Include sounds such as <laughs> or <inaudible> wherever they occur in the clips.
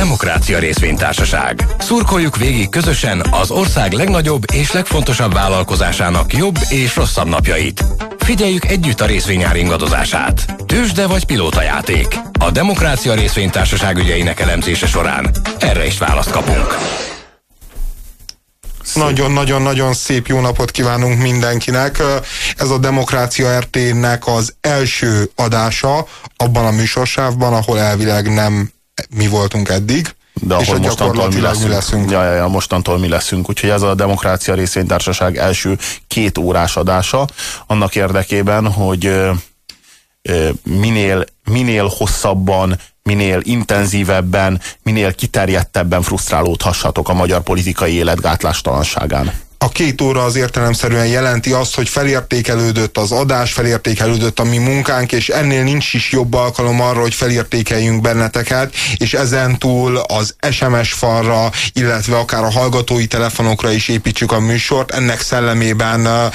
Demokrácia Részvénytársaság. Szurkoljuk végig közösen az ország legnagyobb és legfontosabb vállalkozásának jobb és rosszabb napjait. Figyeljük együtt a részvényár ingadozását. Tősde vagy pilótajáték. A Demokrácia Részvénytársaság ügyeinek elemzése során erre is választ kapunk. Nagyon-nagyon-nagyon szép jó napot kívánunk mindenkinek. Ez a Demokrácia RT-nek az első adása abban a műsorsávban, ahol elvileg nem mi voltunk eddig. De ahol mostantól mi leszünk. mi leszünk. Ja, ja, ja, mostantól mi leszünk. Úgyhogy ez a Demokrácia Részvénytársaság első két órás adása annak érdekében, hogy minél, minél hosszabban, minél intenzívebben, minél kiterjedtebben frusztrálódhassatok a magyar politikai élet gátlástalanságán a két óra az értelemszerűen jelenti azt, hogy felértékelődött az adás, felértékelődött a mi munkánk, és ennél nincs is jobb alkalom arra, hogy felértékeljünk benneteket, és ezen túl az SMS falra, illetve akár a hallgatói telefonokra is építsük a műsort. Ennek szellemében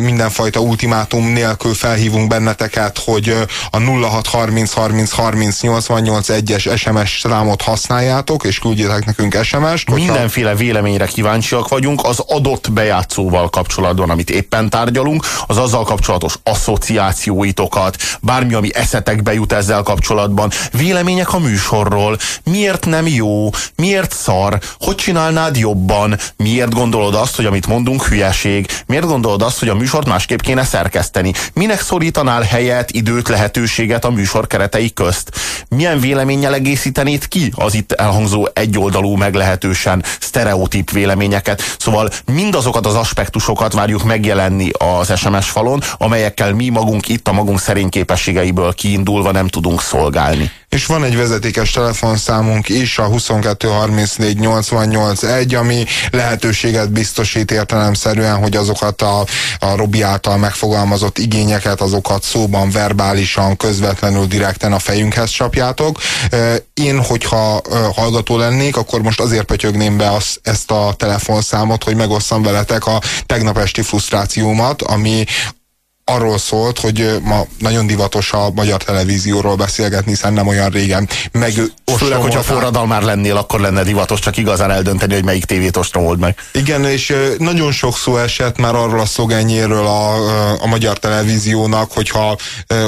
mindenfajta ultimátum nélkül felhívunk benneteket, hogy a 0630 30 30 88 1-es SMS számot használjátok, és küldjétek nekünk SMS-t. Mindenféle véleményre kíváncsiak vagyunk, az adott adott bejátszóval kapcsolatban, amit éppen tárgyalunk, az azzal kapcsolatos asszociációitokat, bármi, ami eszetekbe jut ezzel kapcsolatban, vélemények a műsorról, miért nem jó, miért szar, hogy csinálnád jobban, miért gondolod azt, hogy amit mondunk hülyeség, miért gondolod azt, hogy a műsort másképp kéne szerkeszteni, minek szorítanál helyet, időt, lehetőséget a műsor keretei közt, milyen véleménnyel egészítenéd ki az itt elhangzó egyoldalú, meglehetősen sztereotíp véleményeket. Szóval mi mindazokat az aspektusokat várjuk megjelenni az SMS falon, amelyekkel mi magunk itt a magunk szerény képességeiből kiindulva nem tudunk szolgálni. És van egy vezetékes telefonszámunk is, a 2234881, ami lehetőséget biztosít értelemszerűen, hogy azokat a, a Robi által megfogalmazott igényeket, azokat szóban, verbálisan, közvetlenül, direkten a fejünkhez csapjátok. Én, hogyha hallgató lennék, akkor most azért pötyögném be az, ezt a telefonszámot, hogy megosszam veletek a tegnap esti frusztrációmat, ami arról szólt, hogy ma nagyon divatos a magyar televízióról beszélgetni, hiszen nem olyan régen meg Főleg, hogyha forradalmár lennél, akkor lenne divatos csak igazán eldönteni, hogy melyik tévét ostromold meg. Igen, és nagyon sok szó esett már arról a szlogenjéről a, a magyar televíziónak, hogyha,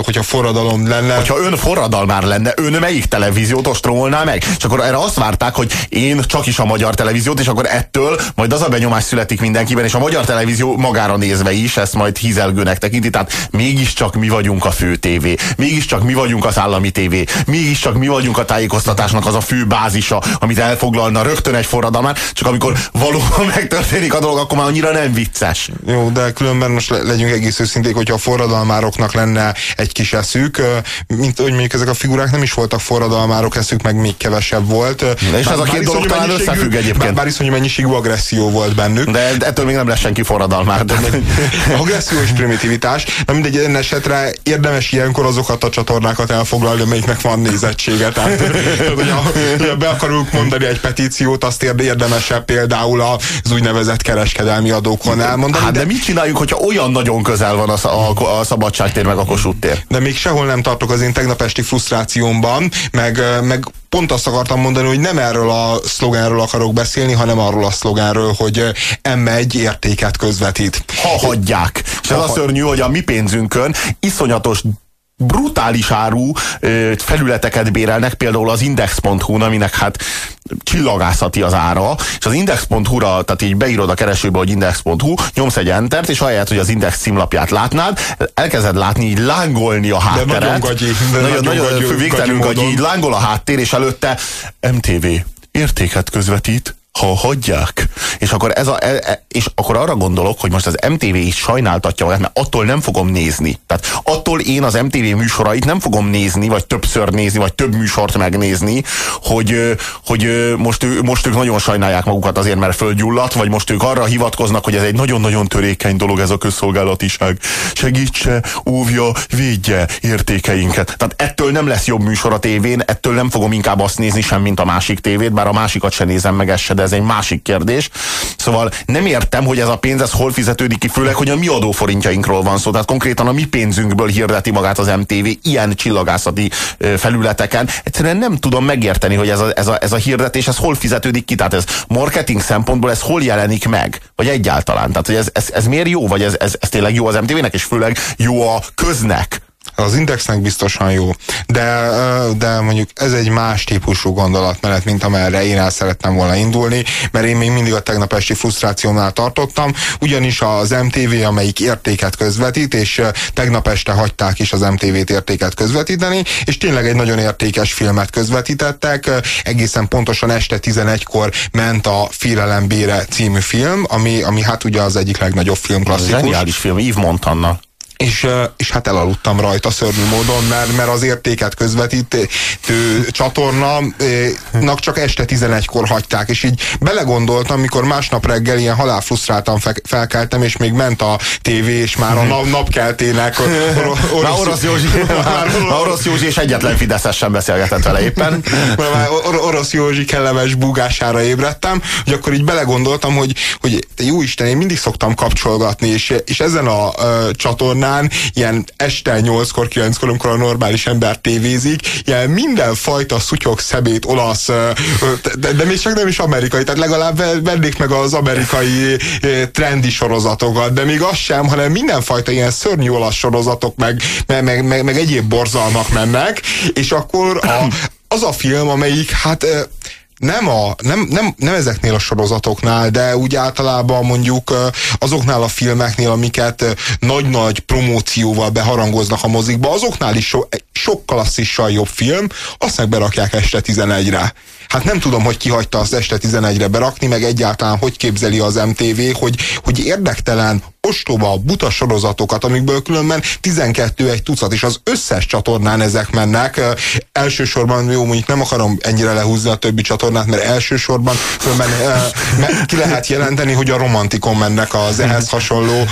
hogyha forradalom lenne. Hogyha ön forradalmár lenne, ön melyik televíziót ostromolná meg? És akkor erre azt várták, hogy én csak is a magyar televíziót, és akkor ettől majd az a benyomás születik mindenkiben, és a magyar televízió magára nézve is, ezt majd hízelgőnek tekint tekinti, tehát mégiscsak mi vagyunk a fő tévé, mégiscsak mi vagyunk az állami tévé, mégiscsak mi vagyunk a tájékoztatásnak az a fő bázisa, amit elfoglalna rögtön egy forradalmár, csak amikor valóban <laughs> megtörténik a dolog, akkor már annyira nem vicces. Jó, de különben most legyünk egész őszinték, hogyha a forradalmároknak lenne egy kis eszük, mint hogy mondjuk ezek a figurák nem is voltak forradalmárok, eszük meg még kevesebb volt. De és bár, ez a két dolog talán összefügg egyébként. Bár, bár iszonyú mennyiségű agresszió volt bennük. De ettől még nem lesz senki forradalmár. De... <laughs> agresszió és primitivitás más. Na mindegy, ilyen esetre érdemes ilyenkor azokat a csatornákat elfoglalni, amelyiknek van nézettsége. Tehát, <laughs> hogyha be akarunk mondani egy petíciót, azt érdemesebb például az úgynevezett kereskedelmi adókon elmondani. Hát de, de mit csináljuk, hogyha olyan nagyon közel van a, a, a szabadságtér meg a Kossuth tér? De még sehol nem tartok az én tegnap esti frusztrációmban, meg, meg pont azt akartam mondani, hogy nem erről a szlogenről akarok beszélni, hanem arról a szlogenről, hogy M1 értéket közvetít. Ha hagyják. És ez ha, a szörnyű, hogy a mi pénzünkön iszonyatos brutális áru felületeket bérelnek, például az index.hu, aminek hát csillagászati az ára, és az index.hu-ra, tehát így beírod a keresőbe, hogy index.hu, nyomsz egy entert, és ahelyett, hogy az index címlapját látnád, elkezded látni így lángolni a hátteret. De nagyon gagyi. De nagyon, nagyon, nagyon végtelenül gagyi, gagyi, így lángol a háttér, és előtte MTV értéket közvetít, ha hagyják. És akkor, ez a, e, e, és akkor arra gondolok, hogy most az MTV is sajnáltatja magát, mert attól nem fogom nézni. Tehát attól én az MTV műsorait nem fogom nézni, vagy többször nézni, vagy több műsort megnézni, hogy, hogy most, most ők nagyon sajnálják magukat azért, mert földgyulladt, vagy most ők arra hivatkoznak, hogy ez egy nagyon-nagyon törékeny dolog ez a közszolgálatiság. Segítse, óvja, védje értékeinket. Tehát ettől nem lesz jobb műsor a tévén, ettől nem fogom inkább azt nézni sem, mint a másik tévét, bár a másikat se nézem meg, ez se, de ez egy másik kérdés. Szóval nem értem, hogy ez a pénz ez hol fizetődik ki, főleg, hogy a mi adóforintjainkról van szó. Tehát konkrétan a mi pénzünkből hirdeti magát az MTV ilyen csillagászati felületeken. Egyszerűen nem tudom megérteni, hogy ez a, ez a, ez a hirdetés, ez hol fizetődik ki. Tehát ez marketing szempontból ez hol jelenik meg? Vagy egyáltalán? Tehát, hogy ez, ez, ez miért jó? Vagy ez, ez, ez tényleg jó az MTV-nek, és főleg jó a köznek? Az indexnek biztosan jó, de, de mondjuk ez egy más típusú gondolatmenet, mint amerre én el szerettem volna indulni, mert én még mindig a tegnap esti frusztrációnál tartottam, ugyanis az MTV, amelyik értéket közvetít, és tegnap este hagyták is az MTV-t értéket közvetíteni, és tényleg egy nagyon értékes filmet közvetítettek, egészen pontosan este 11-kor ment a Félelem Bére című film, ami, ami hát ugye az egyik legnagyobb film klasszikus. Zseniális film, Yves Montannal és, és hát elaludtam rajta szörnyű módon, mert, mert az értéket közvetítő csatornának csak este 11-kor hagyták, és így belegondoltam, mikor másnap reggel ilyen halálfrusztráltan fe, felkeltem, és még ment a tévé, és már a nap, napkeltének or, orosz, <laughs> orosz, Józsi, <laughs> már, orosz Józsi és egyetlen Fideszes sem beszélgetett vele éppen. <laughs> Már or, orosz Józsi kellemes búgására ébredtem, hogy akkor így belegondoltam, hogy, hogy jó Isten, én mindig szoktam kapcsolgatni, és, és ezen a uh, csatornán csatornán, ilyen este 8-kor, 9-kor, amikor a normális ember tévézik, ilyen mindenfajta szutyok, szemét, olasz, de, de még csak nem is amerikai, tehát legalább vennék meg az amerikai trendi sorozatokat, de még az sem, hanem mindenfajta ilyen szörnyű olasz sorozatok, meg, meg, meg, meg, egyéb borzalmak mennek, és akkor a, <coughs> az a film, amelyik hát nem, a, nem, nem, nem ezeknél a sorozatoknál, de úgy általában mondjuk azoknál a filmeknél, amiket nagy-nagy promócióval beharangoznak a mozikba, azoknál is so, sok klasszissal jobb film, azt meg berakják este 11-re. Hát nem tudom, hogy kihagyta azt este 11-re berakni, meg egyáltalán hogy képzeli az MTV, hogy, hogy érdektelen ostoba, buta sorozatokat, amikből különben 12 egy tucat, és az összes csatornán ezek mennek. Elsősorban, jó, mondjuk nem akarom ennyire lehúzni a többi csatornát, mert elsősorban különben ki lehet jelenteni, hogy a romantikon mennek az ehhez hasonló,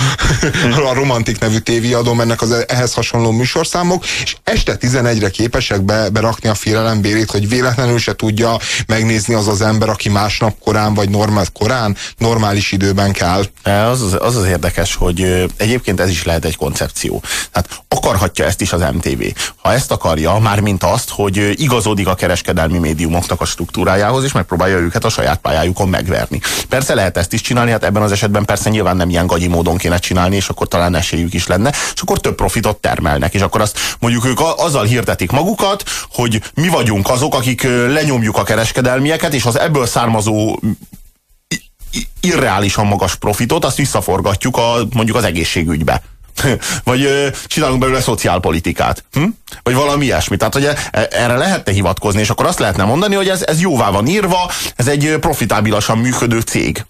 a romantik nevű tévéadó mennek az ehhez hasonló műsorszámok, és este 11-re képesek be, berakni a félelembérét, hogy véletlenül se tudja megnézni az az ember, aki másnap korán, vagy normál korán, normális időben kell. Az az, az, az érdekes hogy egyébként ez is lehet egy koncepció. Tehát akarhatja ezt is az MTV. Ha ezt akarja, már mint azt, hogy igazodik a kereskedelmi médiumoknak a struktúrájához, és megpróbálja őket a saját pályájukon megverni. Persze lehet ezt is csinálni, hát ebben az esetben persze nyilván nem ilyen gagyi módon kéne csinálni, és akkor talán esélyük is lenne, és akkor több profitot termelnek, és akkor azt mondjuk ők azzal hirdetik magukat, hogy mi vagyunk azok, akik lenyomjuk a kereskedelmieket, és az ebből származó irreálisan magas profitot, azt visszaforgatjuk a, mondjuk az egészségügybe. <laughs> Vagy ö, csinálunk belőle szociálpolitikát. Hm? Vagy valami ilyesmi. Tehát, hogy e, erre lehetne hivatkozni, és akkor azt lehetne mondani, hogy ez, ez jóvá van írva, ez egy profitábilasan működő cég.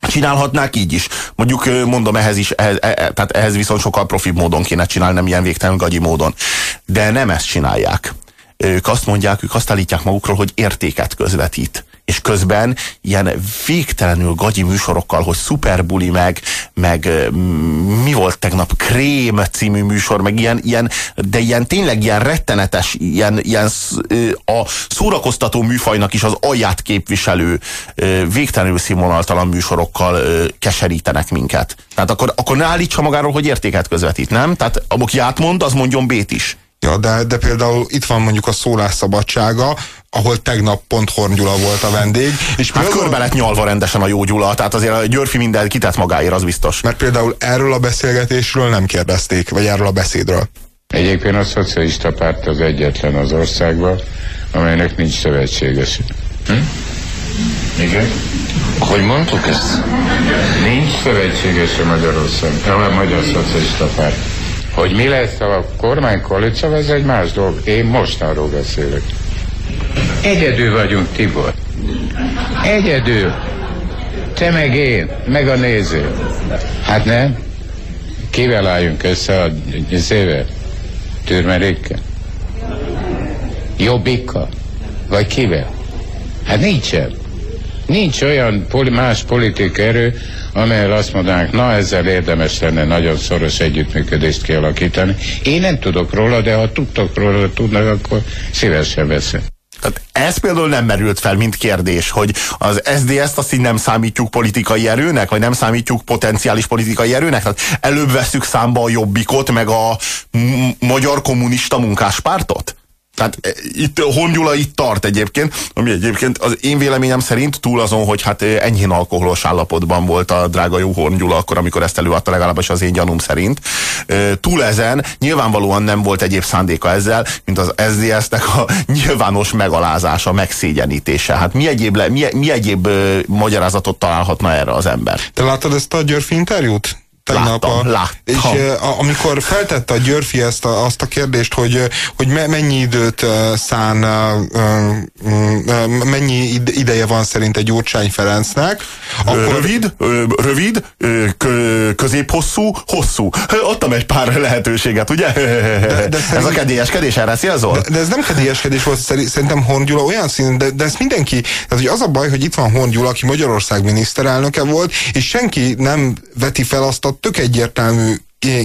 Csinálhatnák így is. Mondjuk mondom, ehhez is, ehhez, e, e, tehát ehhez viszont sokkal profibb módon kéne csinálni, nem ilyen végtelen gagyi módon. De nem ezt csinálják. Ők azt mondják, ők azt állítják magukról, hogy értéket közvetít és közben ilyen végtelenül gagyi műsorokkal, hogy szuperbuli meg, meg mi volt tegnap, Krém című műsor, meg ilyen, ilyen de ilyen tényleg ilyen rettenetes, ilyen, ilyen a szórakoztató műfajnak is az alját képviselő végtelenül színvonaltalan műsorokkal keserítenek minket. Tehát akkor, akkor ne állítsa magáról, hogy értéket közvetít, nem? Tehát aki átmond, az mondjon B-t is. Ja, de, de például itt van mondjuk a szólásszabadsága, ahol tegnap pont Horn Gyula volt a vendég. És hát körbe lett nyalva rendesen a jó Gyula, tehát azért a Györfi mindent kitett magáért, az biztos. Mert például erről a beszélgetésről nem kérdezték, vagy erről a beszédről. Egyébként a szocialista párt az egyetlen az országban, amelynek nincs szövetséges. Hm? Igen? Hogy mondtuk ezt? Nincs szövetséges a Magyarország, a Magyar Szocialista Párt. Hogy mi lesz a kormánykoalíció, ez egy más dolog. Én most arról beszélek. Egyedül vagyunk, Tibor. Egyedül. Te meg én, meg a néző. Hát nem? Kivel álljunk össze a szével? Türmerékkel? Jobbikkal? Vagy kivel? Hát nincsen. Nincs olyan más politik erő, amelyel azt mondanánk, na ezzel érdemes lenne nagyon szoros együttműködést kialakítani. Én nem tudok róla, de ha tudtok róla, tudnak, akkor szívesen veszem. Tehát ez például nem merült fel, mint kérdés, hogy az SZDSZ-t azt így nem számítjuk politikai erőnek, vagy nem számítjuk potenciális politikai erőnek. Tehát előbb veszük számba a jobbikot, meg a magyar kommunista munkáspártot? Tehát e, itt Hongyula itt tart egyébként, ami egyébként az én véleményem szerint túl azon, hogy hát e, enyhén alkoholos állapotban volt a drága jó Hongyula akkor, amikor ezt előadta legalábbis az én gyanúm szerint. Túl ezen nyilvánvalóan nem volt egyéb szándéka ezzel, mint az SZDSZ-nek a <laughs> nyilvános megalázása, megszégyenítése. Hát mi egyéb, le, mi, mi egyéb magyarázatot találhatna erre az ember? Te láttad ezt a Györfi interjút? Tegnap. Láttam, a, láttam. És a, amikor feltette a Györfi ezt a, azt a kérdést, hogy, hogy me, mennyi időt szán, mennyi ideje van szerint egy Gyurcsány Ferencnek, akkor... Rövid, rövid, középhosszú, hosszú. Adtam egy pár lehetőséget, ugye? De, de szerint, <laughs> ez a kedélyeskedés, erre szélzol? De, de ez nem kedélyeskedés volt, szerintem Horn Gyula olyan szín, de, de ezt mindenki, tehát hogy az a baj, hogy itt van Horn Gyula, aki Magyarország miniszterelnöke volt, és senki nem veti fel azt a tök egyértelmű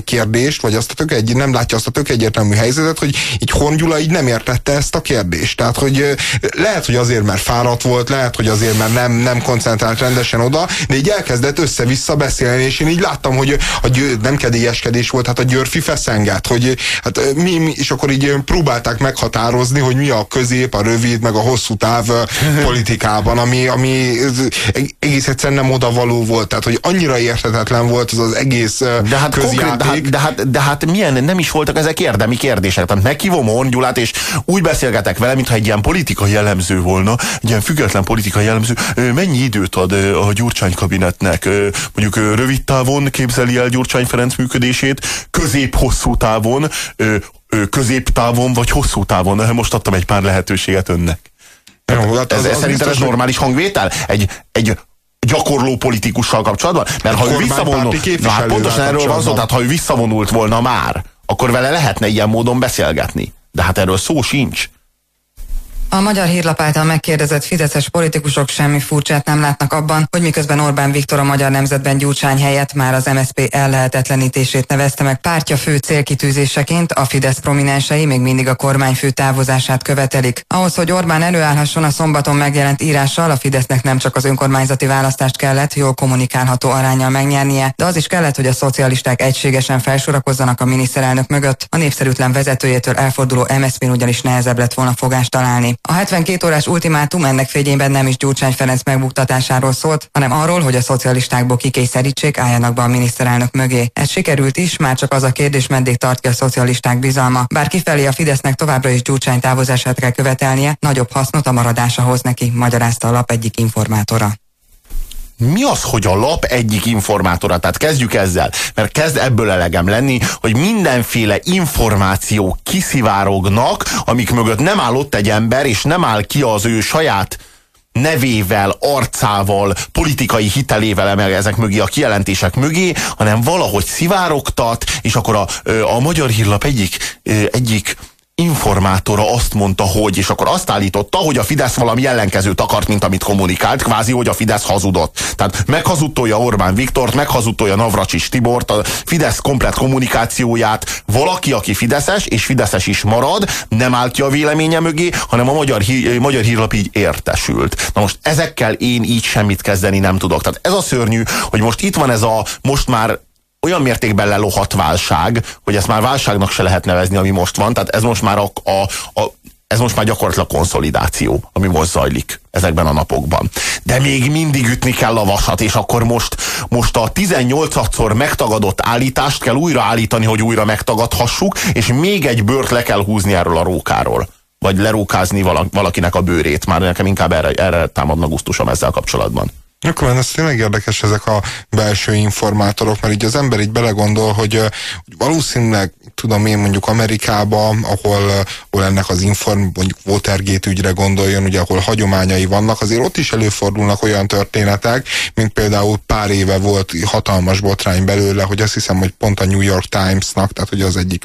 kérdést, vagy azt a tök egy, nem látja azt a tök egyértelmű helyzetet, hogy így Hongyula így nem értette ezt a kérdést. Tehát, hogy lehet, hogy azért, mert fáradt volt, lehet, hogy azért, mert nem, nem koncentrált rendesen oda, de így elkezdett össze-vissza beszélni, és én így láttam, hogy a győ, nem kedélyeskedés volt, hát a Györfi feszenget, hogy hát mi, mi, és akkor így próbálták meghatározni, hogy mi a közép, a rövid, meg a hosszú táv <laughs> politikában, ami, ami egész egyszerűen nem odavaló volt, tehát, hogy annyira érthetetlen volt az az egész de hát közjáték, de hát, de, hát, de hát milyen, nem is voltak ezek érdemi kérdések. Tehát meghívom Orn Gyulát, és úgy beszélgetek vele, mintha egy ilyen politikai jellemző volna, egy ilyen független politikai jellemző. Mennyi időt ad a Gyurcsány kabinetnek? Mondjuk rövid távon képzeli el Gyurcsány Ferenc működését, közép-hosszú távon, középtávon vagy hosszú távon. Most adtam egy pár lehetőséget önnek. Jó, hát az, ez, az szerinted ez normális hangvétel? Egy, egy gyakorló politikussal kapcsolatban? Mert ha ő visszavonult, na, hát pontosan erről van szó, tehát ha ő visszavonult volna már, akkor vele lehetne ilyen módon beszélgetni. De hát erről szó sincs. A magyar hírlap által megkérdezett fideszes politikusok semmi furcsát nem látnak abban, hogy miközben Orbán Viktor a magyar nemzetben Gyurcsány helyett már az MSZP ellehetetlenítését nevezte meg pártja fő célkitűzéseként, a Fidesz prominensei még mindig a kormányfő távozását követelik. Ahhoz, hogy Orbán előállhasson a szombaton megjelent írással, a Fidesznek nem csak az önkormányzati választást kellett jól kommunikálható arányal megnyernie, de az is kellett, hogy a szocialisták egységesen felsorakozzanak a miniszterelnök mögött. A népszerűtlen vezetőjétől elforduló MSZP-n ugyanis nehezebb lett volna fogást találni. A 72 órás ultimátum ennek fényében nem is Gyurcsány Ferenc megbuktatásáról szólt, hanem arról, hogy a szocialistákból kikényszerítsék álljanak be a miniszterelnök mögé. Ez sikerült is, már csak az a kérdés, meddig tart ki a szocialisták bizalma. Bár kifelé a Fidesznek továbbra is Gyurcsány távozását kell követelnie, nagyobb hasznot a maradása hoz neki, magyarázta a lap egyik informátora mi az, hogy a lap egyik informátora? Tehát kezdjük ezzel, mert kezd ebből elegem lenni, hogy mindenféle információ kiszivárognak, amik mögött nem áll ott egy ember, és nem áll ki az ő saját nevével, arcával, politikai hitelével ezek mögé, a kijelentések mögé, hanem valahogy szivárogtat, és akkor a, a Magyar Hírlap egyik, egyik informátora azt mondta, hogy, és akkor azt állította, hogy a Fidesz valami ellenkezőt akart, mint amit kommunikált, kvázi, hogy a Fidesz hazudott. Tehát meghazudtolja Orbán Viktort, meghazudtolja Navracsis Tibort, a Fidesz komplet kommunikációját, valaki, aki Fideszes, és Fideszes is marad, nem áll ki a véleménye mögé, hanem a magyar, hí magyar hírlap így értesült. Na most ezekkel én így semmit kezdeni nem tudok. Tehát ez a szörnyű, hogy most itt van ez a most már olyan mértékben lelohat válság, hogy ezt már válságnak se lehet nevezni, ami most van. Tehát ez most már a, a, a ez most már gyakorlatilag konszolidáció, ami most zajlik ezekben a napokban. De még mindig ütni kell a vasat, és akkor most, most a 18-szor megtagadott állítást kell újra állítani, hogy újra megtagadhassuk, és még egy bőrt le kell húzni erről a rókáról. Vagy lerókázni valakinek a bőrét. Már nekem inkább erre, erre támadna gusztusom ezzel kapcsolatban. Akkor ez tényleg érdekes ezek a belső informátorok, mert így az ember így belegondol, hogy, valószínűleg tudom én mondjuk Amerikába, ahol, ahol ennek az inform, mondjuk Watergate ügyre gondoljon, ugye ahol hagyományai vannak, azért ott is előfordulnak olyan történetek, mint például pár éve volt hatalmas botrány belőle, hogy azt hiszem, hogy pont a New York Times-nak, tehát hogy az egyik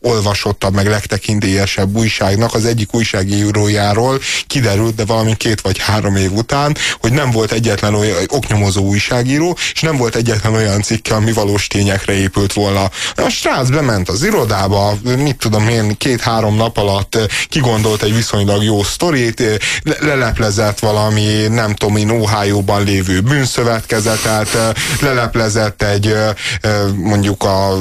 legolvasottabb, meg legtekintélyesebb újságnak, az egyik újságírójáról kiderült, de valami két vagy három év után, hogy nem nem volt egyetlen olyan oknyomozó újságíró, és nem volt egyetlen olyan cikke, ami valós tényekre épült volna. A srác bement az irodába, mit tudom én, két-három nap alatt kigondolt egy viszonylag jó sztorit, leleplezett valami, nem tudom én, Ohio-ban lévő bűnszövetkezetet, leleplezett egy mondjuk a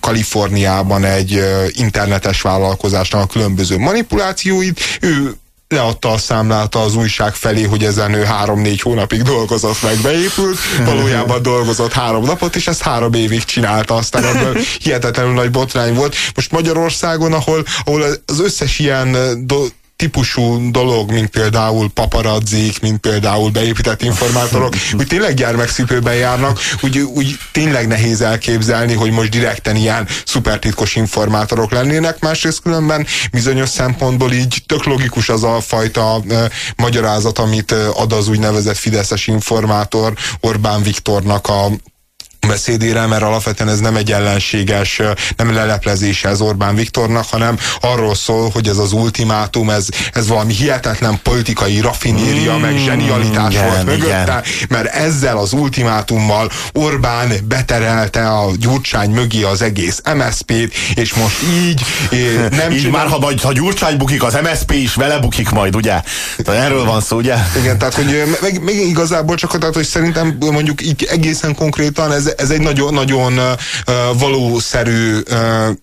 Kaliforniában egy internetes vállalkozásnak a különböző manipulációit, ő leadta a számlát az újság felé, hogy ezen ő három-négy hónapig dolgozott, meg beépült, valójában dolgozott három napot, és ezt három évig csinálta, aztán ebből hihetetlenül nagy botrány volt. Most Magyarországon, ahol, ahol az összes ilyen do- típusú dolog, mint például paparazzik, mint például beépített informátorok, <laughs> úgy tényleg gyermekszipőben járnak, úgy, úgy tényleg nehéz elképzelni, hogy most direkten ilyen szupertitkos informátorok lennének, másrészt különben bizonyos szempontból így tök logikus az a fajta e, magyarázat, amit ad az úgynevezett Fideszes informátor Orbán Viktornak a beszédére, mert alapvetően ez nem egy ellenséges, nem leleplezése ez Orbán Viktornak, hanem arról szól, hogy ez az ultimátum, ez, ez valami hihetetlen politikai rafinéria, mm, meg zsenialitás igen, volt mögötte, igen. mert ezzel az ultimátummal Orbán beterelte a Gyurcsány mögé az egész MSZP-t, és most így nem <laughs> így csinál... már, ha, ha Gyurcsány bukik, az MSZP is vele bukik majd, ugye? Tehát erről van szó, ugye? Igen, tehát hogy meg, meg igazából csak, tehát, hogy szerintem mondjuk így egészen konkrétan ez, ez egy nagyon, nagyon valószerű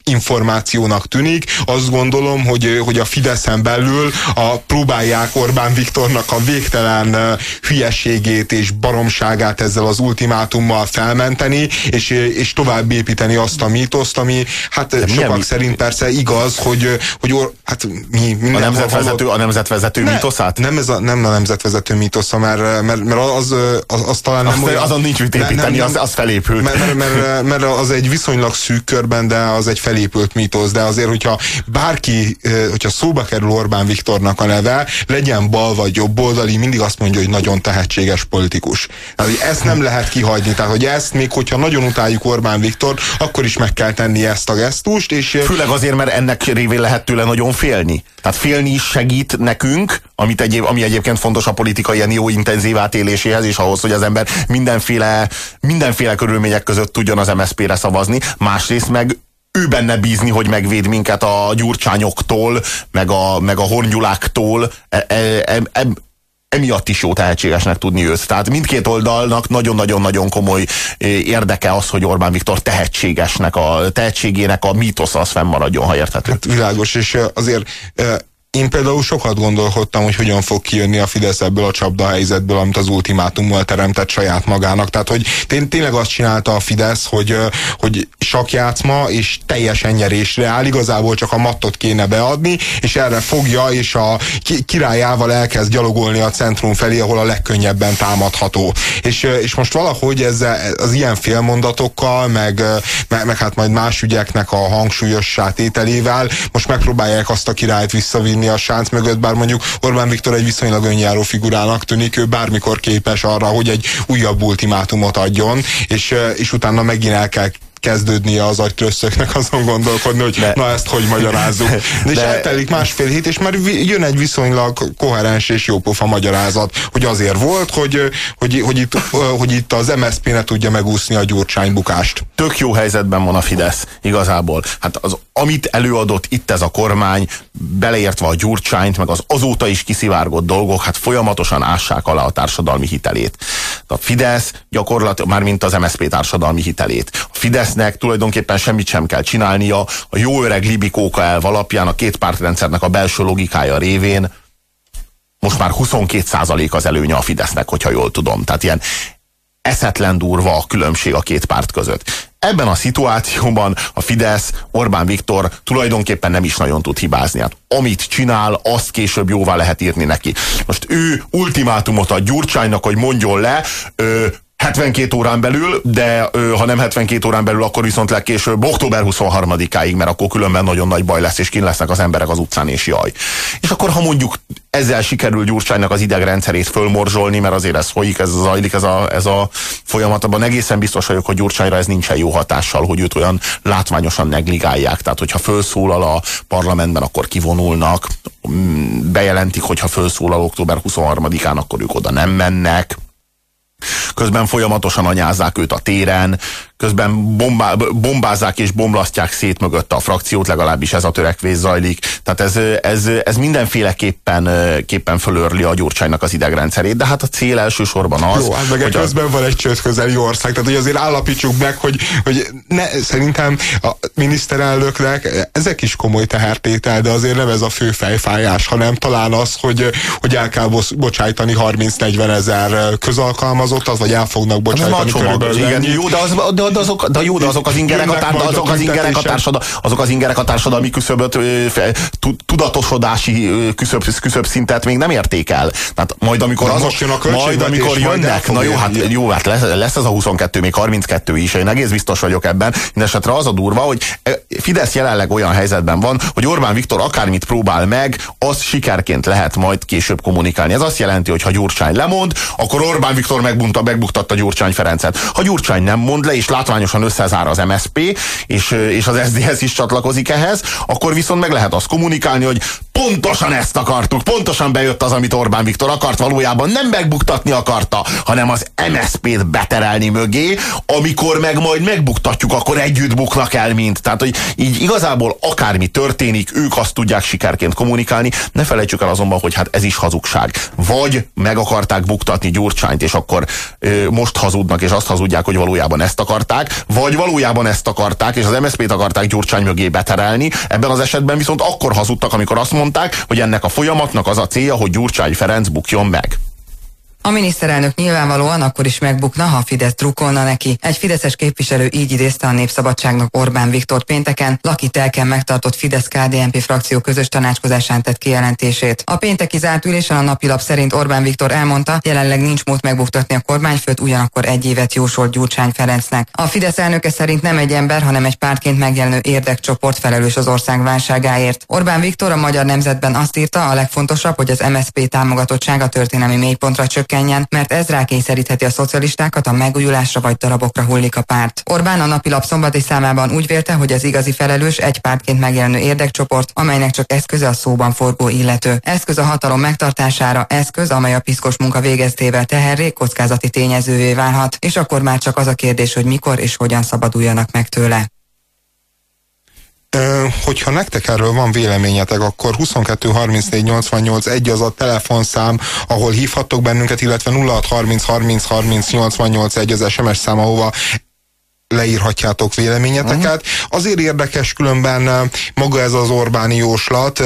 információnak tűnik. Azt gondolom, hogy, hogy a Fideszen belül a, próbálják Orbán Viktornak a végtelen hülyeségét és baromságát ezzel az ultimátummal felmenteni, és, és tovább építeni azt a mítoszt, ami hát De sokak szerint persze igaz, hogy, hogy or, hát mi, a nemzetvezető, a nemzetvezető ne, mítoszát? Nem, ez a, nem a nemzetvezető mítosza, mert, mert, mert az, az, az talán nem olyan... Azon nincs mit építeni, nem, nem, az, az felépül felépült. Mert, mert, mert, az egy viszonylag szűk körben, de az egy felépült mítosz, de azért, hogyha bárki, hogyha szóba kerül Orbán Viktornak a neve, legyen bal vagy jobb oldali, mindig azt mondja, hogy nagyon tehetséges politikus. Tehát, hogy ezt nem lehet kihagyni, tehát hogy ezt még, hogyha nagyon utáljuk Orbán Viktor, akkor is meg kell tenni ezt a gesztust. És Főleg azért, mert ennek révén lehet tőle nagyon félni. Tehát félni is segít nekünk, amit egyéb, ami egyébként fontos a politika ilyen jó intenzív átéléséhez, és ahhoz, hogy az ember mindenféle, mindenféle körülmények között tudjon az MSZP-re szavazni. Másrészt meg ő benne bízni, hogy megvéd minket a gyurcsányoktól, meg a, meg a hornyuláktól. E, e, e, e, emiatt is jó tehetségesnek tudni őt. Tehát mindkét oldalnak nagyon-nagyon-nagyon komoly érdeke az, hogy Orbán Viktor tehetségesnek, a tehetségének a mítosza az fennmaradjon, ha érthető. Hát világos, és azért én például sokat gondolkodtam, hogy hogyan fog kijönni a Fidesz ebből a csapda helyzetből, amit az ultimátummal teremtett saját magának. Tehát, hogy tény, tényleg azt csinálta a Fidesz, hogy, hogy sakjátszma és teljesen nyerésre áll, igazából csak a mattot kéne beadni, és erre fogja, és a királyával elkezd gyalogolni a centrum felé, ahol a legkönnyebben támadható. És, és most valahogy ezzel, az ilyen félmondatokkal, meg, meg, meg hát majd más ügyeknek a hangsúlyos tételével most megpróbálják azt a királyt visszavinni a sánc mögött, bár mondjuk Orbán Viktor egy viszonylag önjáró figurának tűnik, ő bármikor képes arra, hogy egy újabb ultimátumot adjon, és, és utána megint el kell kezdődnie az agytrösszöknek azon gondolkodni, hogy de, na ezt hogy magyarázzuk. <laughs> De, és eltelik másfél hét, és már jön egy viszonylag koherens és jópofa magyarázat, hogy azért volt, hogy, hogy, hogy, itt, hogy itt az MSZP ne tudja megúszni a gyurcsány bukást. Tök jó helyzetben van a Fidesz, igazából. Hát az, amit előadott itt ez a kormány, beleértve a gyurcsányt, meg az azóta is kiszivárgott dolgok, hát folyamatosan ássák alá a társadalmi hitelét. A Fidesz gyakorlatilag, már mint az MSZP társadalmi hitelét. A Fidesz Fidesznek tulajdonképpen semmit sem kell csinálnia, a jó öreg Libikóka elv alapján a két pártrendszernek a belső logikája révén most már 22% az előnye a Fidesznek, hogyha jól tudom. Tehát ilyen eszetlen durva a különbség a két párt között. Ebben a szituációban a Fidesz, Orbán Viktor tulajdonképpen nem is nagyon tud hibázni. Hát, amit csinál, azt később jóvá lehet írni neki. Most ő ultimátumot ad Gyurcsánynak, hogy mondjon le, ö, 72 órán belül, de ha nem 72 órán belül, akkor viszont legkésőbb október 23-áig, mert akkor különben nagyon nagy baj lesz, és kint lesznek az emberek az utcán, és jaj. És akkor, ha mondjuk ezzel sikerül Gyurcsánynak az idegrendszerét fölmorzsolni, mert azért ez folyik, ez zajlik, ez a, ez a folyamat, abban egészen biztos vagyok, hogy Gyurcsányra ez nincsen jó hatással, hogy őt olyan látványosan negligálják. Tehát, hogyha felszólal a parlamentben, akkor kivonulnak, mm, bejelentik, hogyha felszólal október 23-án, akkor ők oda nem mennek közben folyamatosan anyázzák őt a téren, közben bombá, bombázzák és bomlasztják szét mögött a frakciót, legalábbis ez a törekvés zajlik. Tehát ez, ez, ez mindenféleképpen képpen fölörli a Gyurcsánynak az idegrendszerét, de hát a cél elsősorban az. Jó, hát meg hogy közben a... van egy csőd közeli ország, tehát hogy azért állapítsuk meg, hogy, hogy ne, szerintem a miniszterelnöknek ezek is komoly tehertétel, de azért nem ez a fő fejfájás, hanem talán az, hogy, hogy el kell bocsájtani 30-40 ezer közalkalmazottat, vagy el fognak bocsájtani körülbelül. Igen, jó, de, az, de, de, azok, de jó, de azok az ingerek, a, tár, azok az ingerek a, társadal, azok az ingerek a társadalmi küszöböt, tudatosodási küszöb, küszöb szintet még nem érték el. Tehát majd amikor azok, majd amikor jönnek, na jó, hát, jó, hát lesz, lesz ez a 22, még 32 is, én egész biztos vagyok ebben. Mindenesetre az a durva, hogy Fidesz jelenleg olyan helyzetben van, hogy Orbán Viktor akármit próbál meg, az sikerként lehet majd később kommunikálni. Ez azt jelenti, hogy ha Gyurcsány lemond, akkor Orbán Viktor megbunta, megbuktatta Gyurcsány Ferencet. Ha Gyurcsány nem mond le, és látványosan összezár az MSP, és, és az SZDSZ is csatlakozik ehhez, akkor viszont meg lehet azt kommunikálni, hogy pontosan ezt akartuk, pontosan bejött az, amit Orbán Viktor akart, valójában nem megbuktatni akarta, hanem az MSZP-t beterelni mögé, amikor meg majd megbuktatjuk, akkor együtt buknak el mint. Tehát, hogy így igazából akármi történik, ők azt tudják sikerként kommunikálni. Ne felejtsük el azonban, hogy hát ez is hazugság. Vagy meg akarták buktatni Gyurcsányt, és akkor ö, most hazudnak, és azt hazudják, hogy valójában ezt akarták, vagy valójában ezt akarták, és az MSZP-t akarták Gyurcsány mögé beterelni. Ebben az esetben viszont akkor hazudtak, amikor azt mondták, hogy ennek a folyamatnak az a célja, hogy Gyurcsány Ferenc bukjon meg. A miniszterelnök nyilvánvalóan akkor is megbukna, ha Fidesz drukkolna neki. Egy fideszes képviselő így idézte a Népszabadságnak Orbán Viktor pénteken, Laki Telken megtartott Fidesz-KDNP frakció közös tanácskozásán tett kijelentését. A pénteki zárt ülésen a napilap szerint Orbán Viktor elmondta, jelenleg nincs mód megbuktatni a kormányfőt, ugyanakkor egy évet jósolt Gyurcsány Ferencnek. A Fidesz elnöke szerint nem egy ember, hanem egy pártként megjelenő érdekcsoport felelős az ország válságáért. Orbán Viktor a Magyar Nemzetben azt írta, a legfontosabb, hogy az MSZP támogatottsága történelmi mélypontra csökkent csökkenjen, mert ez rákényszerítheti a szocialistákat, a megújulásra vagy darabokra hullik a párt. Orbán a napilap szombati számában úgy vélte, hogy az igazi felelős egy pártként megjelenő érdekcsoport, amelynek csak eszköze a szóban forgó illető. Eszköz a hatalom megtartására, eszköz, amely a piszkos munka végeztével teherré kockázati tényezővé válhat, és akkor már csak az a kérdés, hogy mikor és hogyan szabaduljanak meg tőle hogyha nektek erről van véleményetek, akkor 22 34 88 1 az a telefonszám, ahol hívhattok bennünket, illetve 06 30 30 30 88 1 az SMS szám, ahova leírhatjátok véleményeteket. Uh-huh. Azért érdekes különben maga ez az Orbáni jóslat,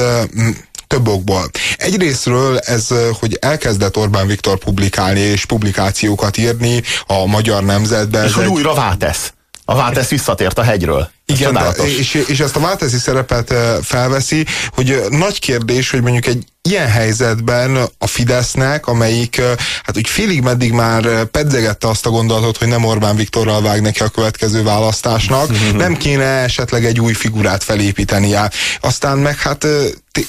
több okból. Egyrésztről ez, hogy elkezdett Orbán Viktor publikálni és publikációkat írni a Magyar Nemzetben. És hogy egy... újra váltesz. A Váltesz visszatért a hegyről. Igen, de, és, és ezt a váltezi szerepet felveszi, hogy nagy kérdés, hogy mondjuk egy ilyen helyzetben a Fidesznek, amelyik hát úgy félig meddig már pedzegette azt a gondolatot, hogy nem Orbán Viktorral vág neki a következő választásnak, <laughs> nem kéne esetleg egy új figurát felépítenie. Aztán meg hát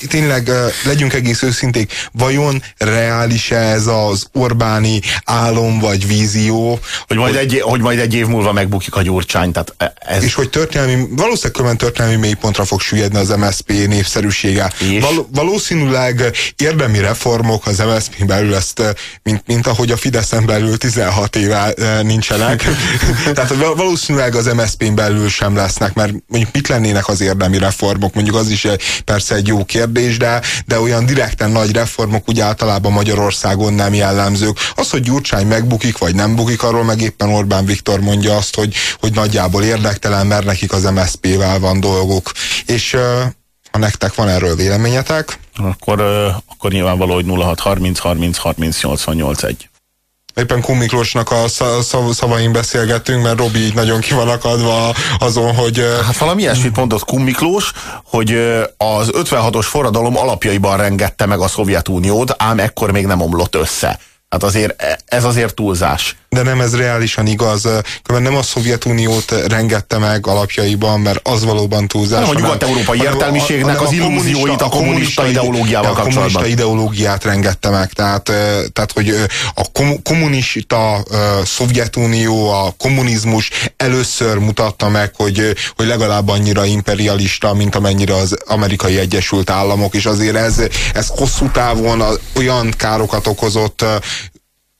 tényleg legyünk egész őszinték, vajon reális-e ez az Orbáni álom vagy vízió? Hogy majd, hogy, egy, hogy majd egy év múlva megbukjuk a gyurcsány. Tehát e- ez... És hogy történelmi, valószínűleg történelmi mélypontra fog süllyedni az MSZP népszerűsége. Val, valószínűleg érdemi reformok az MSZP belül ezt, mint, mint ahogy a Fideszen belül 16 éve nincsenek. <laughs> Tehát valószínűleg az MSZP-n belül sem lesznek, mert mondjuk mit lennének az érdemi reformok? Mondjuk az is persze egy jó kérdés, de, de olyan direkten nagy reformok úgy általában Magyarországon nem jellemzők. Az, hogy Gyurcsány megbukik, vagy nem bukik, arról meg éppen Orbán Viktor mondja azt, hogy, hogy nagyjából érdektelen, mert nekik az MSZP-vel van dolguk. És ha nektek van erről véleményetek, akkor, akkor nyilvánvaló, hogy 06 30 30 30 88 1 éppen Kun Miklósnak a szavain beszélgettünk, mert Robi így nagyon ki van akadva azon, hogy... Hát valami ilyesmit mondott Kun Miklós, hogy az 56-os forradalom alapjaiban rengette meg a Szovjetuniót, ám ekkor még nem omlott össze. Hát azért e, ez azért túlzás de nem ez reálisan igaz. Nem a Szovjetuniót rengette meg alapjaiban, mert az valóban túlzás. Nem, a nyugat-európai értelmiségnek az illúzióit a kommunista ideológiával kapcsolatban. A kommunista ideológiát rengette meg, tehát, tehát hogy a kommunista Szovjetunió, a kommunizmus először mutatta meg, hogy, hogy legalább annyira imperialista, mint amennyire az amerikai Egyesült Államok, és azért ez, ez hosszú távon olyan károkat okozott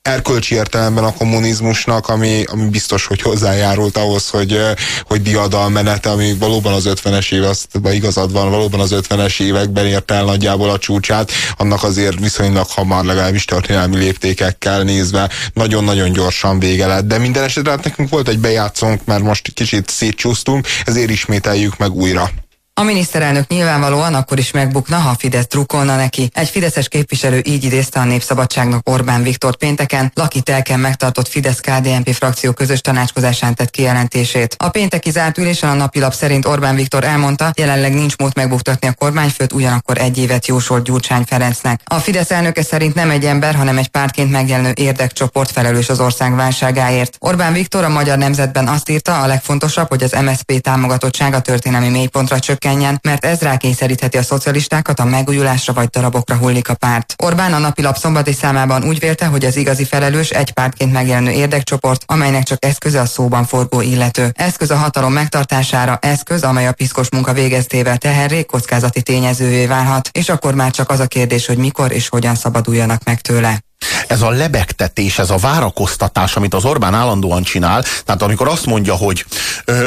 erkölcsi értelemben a kommunizmusnak, ami, ami biztos, hogy hozzájárult ahhoz, hogy, hogy diadal menete, ami valóban az 50-es év, azt igazad van, valóban az 50-es években ért el nagyjából a csúcsát, annak azért viszonylag hamar, legalábbis történelmi léptékekkel nézve nagyon-nagyon gyorsan vége lett. De minden esetre hát nekünk volt egy bejátszónk, mert most kicsit szétcsúsztunk, ezért ismételjük meg újra. A miniszterelnök nyilvánvalóan akkor is megbukna, ha a Fidesz drukkolna neki. Egy fideszes képviselő így idézte a Népszabadságnak Orbán Viktor pénteken, Laki Telken megtartott Fidesz-KDNP frakció közös tanácskozásán tett kijelentését. A pénteki zárt ülésen a napilap szerint Orbán Viktor elmondta, jelenleg nincs mód megbuktatni a kormányfőt, ugyanakkor egy évet jósolt Gyurcsány Ferencnek. A Fidesz elnöke szerint nem egy ember, hanem egy pártként megjelenő érdekcsoport felelős az ország válságáért. Orbán Viktor a magyar nemzetben azt írta, a legfontosabb, hogy az MSZP támogatottsága történelmi mélypontra csökkent csökkenjen, mert ez rákényszerítheti a szocialistákat a megújulásra vagy darabokra hullik a párt. Orbán a napilap szombati számában úgy vélte, hogy az igazi felelős egy pártként megjelenő érdekcsoport, amelynek csak eszköze a szóban forgó illető. Eszköz a hatalom megtartására, eszköz, amely a piszkos munka végeztével teherré kockázati tényezővé válhat, és akkor már csak az a kérdés, hogy mikor és hogyan szabaduljanak meg tőle ez a lebegtetés, ez a várakoztatás, amit az Orbán állandóan csinál, tehát amikor azt mondja, hogy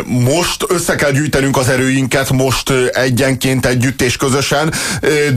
most össze kell gyűjtenünk az erőinket, most egyenként együtt és közösen,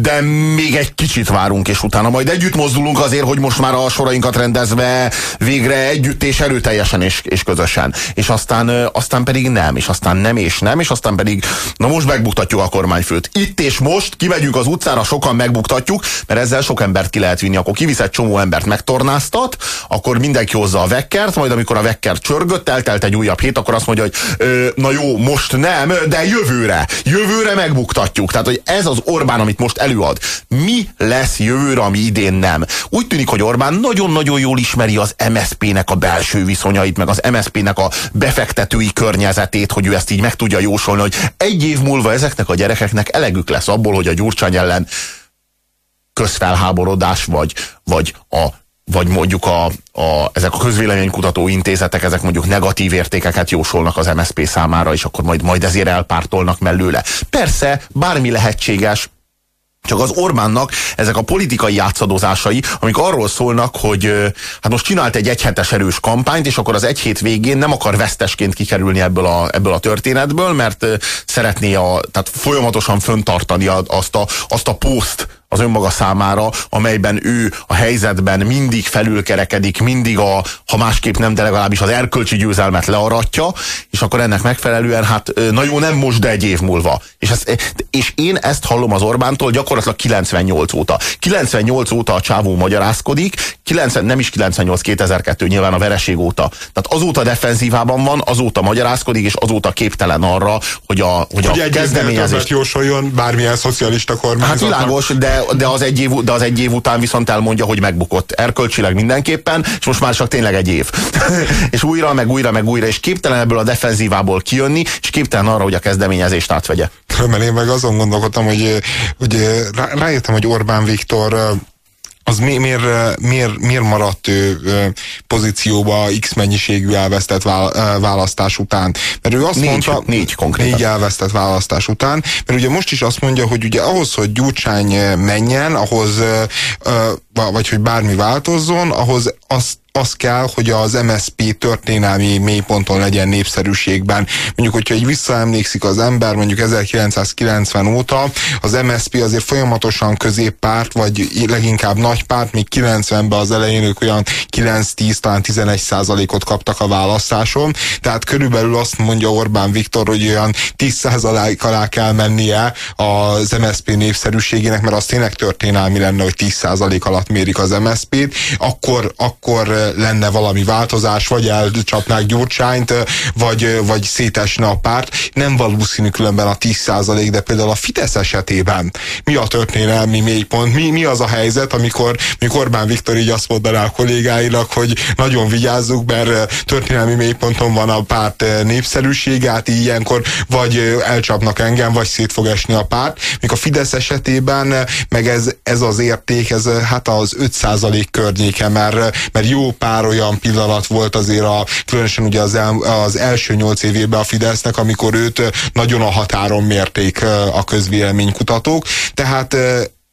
de még egy kicsit várunk, és utána majd együtt mozdulunk azért, hogy most már a sorainkat rendezve végre együtt és erőteljesen és, és közösen. És aztán, aztán pedig nem, és aztán nem és nem, és aztán pedig, na most megbuktatjuk a kormányfőt. Itt és most kimegyünk az utcára, sokan megbuktatjuk, mert ezzel sok embert ki lehet vinni, akkor kivisz egy csomó embert megtornáztat, akkor mindenki hozza a vekkert, majd amikor a vekker csörgött, eltelt egy újabb hét, akkor azt mondja, hogy ö, na jó, most nem, de jövőre, jövőre megbuktatjuk. Tehát, hogy ez az Orbán, amit most előad, mi lesz jövőre, ami idén nem. Úgy tűnik, hogy Orbán nagyon-nagyon jól ismeri az MSZP-nek a belső viszonyait, meg az MSZP-nek a befektetői környezetét, hogy ő ezt így meg tudja jósolni, hogy egy év múlva ezeknek a gyerekeknek elegük lesz abból, hogy a Gyurcsány ellen közfelháborodás, vagy, vagy a vagy mondjuk a, a, ezek a közvéleménykutató intézetek, ezek mondjuk negatív értékeket jósolnak az MSZP számára, és akkor majd, majd ezért elpártolnak mellőle. Persze, bármi lehetséges, csak az Orbánnak ezek a politikai játszadozásai, amik arról szólnak, hogy hát most csinált egy egyhetes erős kampányt, és akkor az egy hét végén nem akar vesztesként kikerülni ebből a, ebből a történetből, mert szeretné a, tehát folyamatosan föntartani azt a, azt a poszt az önmaga számára, amelyben ő a helyzetben mindig felülkerekedik, mindig a, ha másképp nem, de legalábbis az erkölcsi győzelmet learatja, és akkor ennek megfelelően, hát na jó, nem most, de egy év múlva. És, ezt, és én ezt hallom az Orbántól gyakorlatilag 98 óta. 98 óta a csávó magyarázkodik, 90, nem is 98, 2002 nyilván a vereség óta. Tehát azóta defenzívában van, azóta magyarázkodik, és azóta képtelen arra, hogy a, hogy, hogy a kezdeményezést... jósoljon bármilyen szocialista kormányzatnak. Hát világos, de de, az egy év, de az egy év után viszont elmondja, hogy megbukott erkölcsileg mindenképpen, és most már csak tényleg egy év. <laughs> és újra, meg újra, meg újra, és képtelen ebből a defenzívából kijönni, és képtelen arra, hogy a kezdeményezést átvegye. Mert én meg azon gondolkodtam, hogy, hogy rájöttem, hogy Orbán Viktor az mi, miért, miért, miért maradt ő pozícióba X mennyiségű elvesztett választás után? Mert ő azt négy, mondta, négy konkrétan. Négy elvesztett választás után, mert ugye most is azt mondja, hogy ugye ahhoz, hogy Gyurcsány menjen, ahhoz, vagy hogy bármi változzon, ahhoz azt az kell, hogy az MSP történelmi mélyponton legyen népszerűségben. Mondjuk, hogyha egy visszaemlékszik az ember, mondjuk 1990 óta, az MSP azért folyamatosan középpárt, vagy leginkább nagypárt, még 90-ben az elején ők olyan 9-10, talán 11 százalékot kaptak a választáson, tehát körülbelül azt mondja Orbán Viktor, hogy olyan 10 százalék alá kell mennie az MSP népszerűségének, mert az tényleg történelmi lenne, hogy 10 százalék alatt mérik az MSP-t, akkor, akkor lenne valami változás, vagy elcsapnák Gyurcsányt, vagy, vagy szétesne a párt. Nem valószínű különben a 10%, de például a Fidesz esetében mi a történelmi mélypont, mi, mi az a helyzet, amikor, amikor Orbán Viktor így azt mondaná a kollégáinak, hogy nagyon vigyázzuk, mert történelmi mélyponton van a párt népszerűsége, hát ilyenkor vagy elcsapnak engem, vagy szét fog esni a párt. Míg a Fidesz esetében meg ez, ez az érték, ez hát az 5% környéke, mert, mert jó pár olyan pillanat volt azért a, különösen ugye az, el, az első nyolc évében a Fidesznek, amikor őt nagyon a határon mérték a közvéleménykutatók. Tehát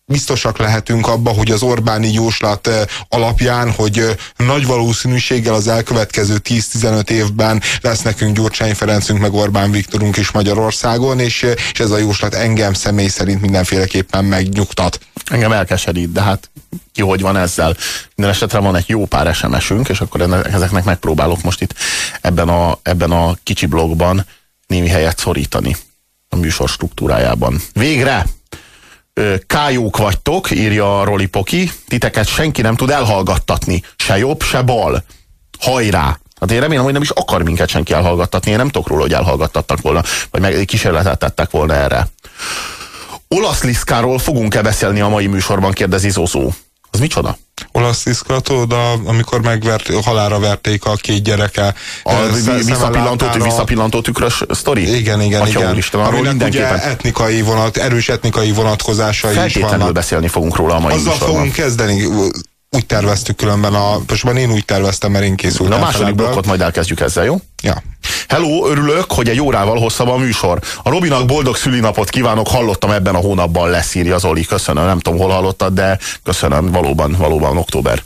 biztosak lehetünk abba, hogy az Orbáni jóslat alapján, hogy nagy valószínűséggel az elkövetkező 10-15 évben lesz nekünk Gyurcsány Ferencünk, meg Orbán Viktorunk is Magyarországon, és, és ez a jóslat engem személy szerint mindenféleképpen megnyugtat. Engem elkeserít, de hát ki hogy van ezzel. Minden esetre van egy jó pár SMS-ünk, és akkor ezeknek megpróbálok most itt ebben a, ebben a kicsi blogban némi helyet szorítani a műsor struktúrájában. Végre! Kájók vagytok, írja Roli Poki, titeket senki nem tud elhallgattatni, se jobb, se bal. Hajrá! Hát én remélem, hogy nem is akar minket senki elhallgattatni, én nem tudok róla, hogy elhallgattattak volna, vagy meg kísérletet tettek volna erre. Olasz Liszkáról fogunk-e beszélni a mai műsorban, kérdezi Zozó. Az micsoda? Olasz de amikor megvert, halára verték a két gyereke. A visszapillantó, visszapillantó tükrös sztori? Igen, igen, Atya igen. Úristen, arról mindenképpen. Etnikai vonat, erős etnikai vonatkozásai is vannak. beszélni fogunk róla a mai Azzal műsorban. fogunk kezdeni úgy terveztük különben, a, most már én úgy terveztem, mert én készültem. Na a második blokkot majd elkezdjük ezzel, jó? Ja. Hello, örülök, hogy egy órával hosszabb a műsor. A Robinak boldog szülinapot kívánok, hallottam ebben a hónapban lesz, írja Zoli. Köszönöm, nem tudom, hol hallottad, de köszönöm, valóban, valóban október.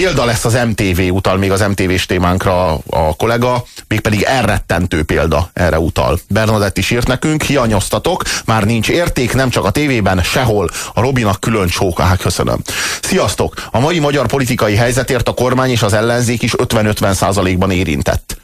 Példa lesz az MTV, utal még az MTV-s témánkra a kollega, mégpedig elrettentő példa erre utal. Bernadett is írt nekünk, hiányoztatok, már nincs érték, nem csak a tévében, sehol. A Robinak külön csóka, hát köszönöm. Sziasztok! A mai magyar politikai helyzetért a kormány és az ellenzék is 50-50 százalékban -50 érintett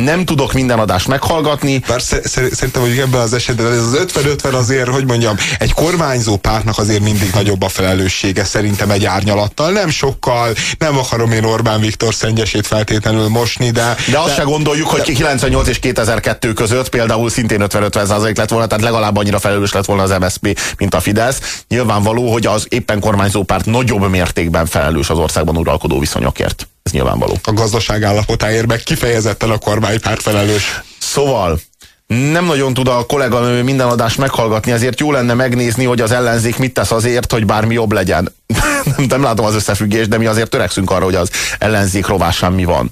nem tudok minden adást meghallgatni. Bár szerintem, hogy ebben az esetben ez az 50-50 azért, hogy mondjam, egy kormányzó pártnak azért mindig nagyobb a felelőssége, szerintem egy árnyalattal. Nem sokkal, nem akarom én Orbán Viktor szennyesét feltétlenül mosni, de... De azt de, se gondoljuk, hogy 98 és 2002 között például szintén 50-50 százalék lett volna, tehát legalább annyira felelős lett volna az MSZP, mint a Fidesz. Nyilvánvaló, hogy az éppen kormányzó párt nagyobb mértékben felelős az országban uralkodó viszonyokért. Ez nyilvánvaló. A gazdaság állapotáért meg kifejezetten a kormánypárt felelős. Szóval, nem nagyon tud a kollega minden adást meghallgatni, ezért jó lenne megnézni, hogy az ellenzék mit tesz azért, hogy bármi jobb legyen. <laughs> nem, nem látom az összefüggést, de mi azért törekszünk arra, hogy az ellenzék rovásán mi van.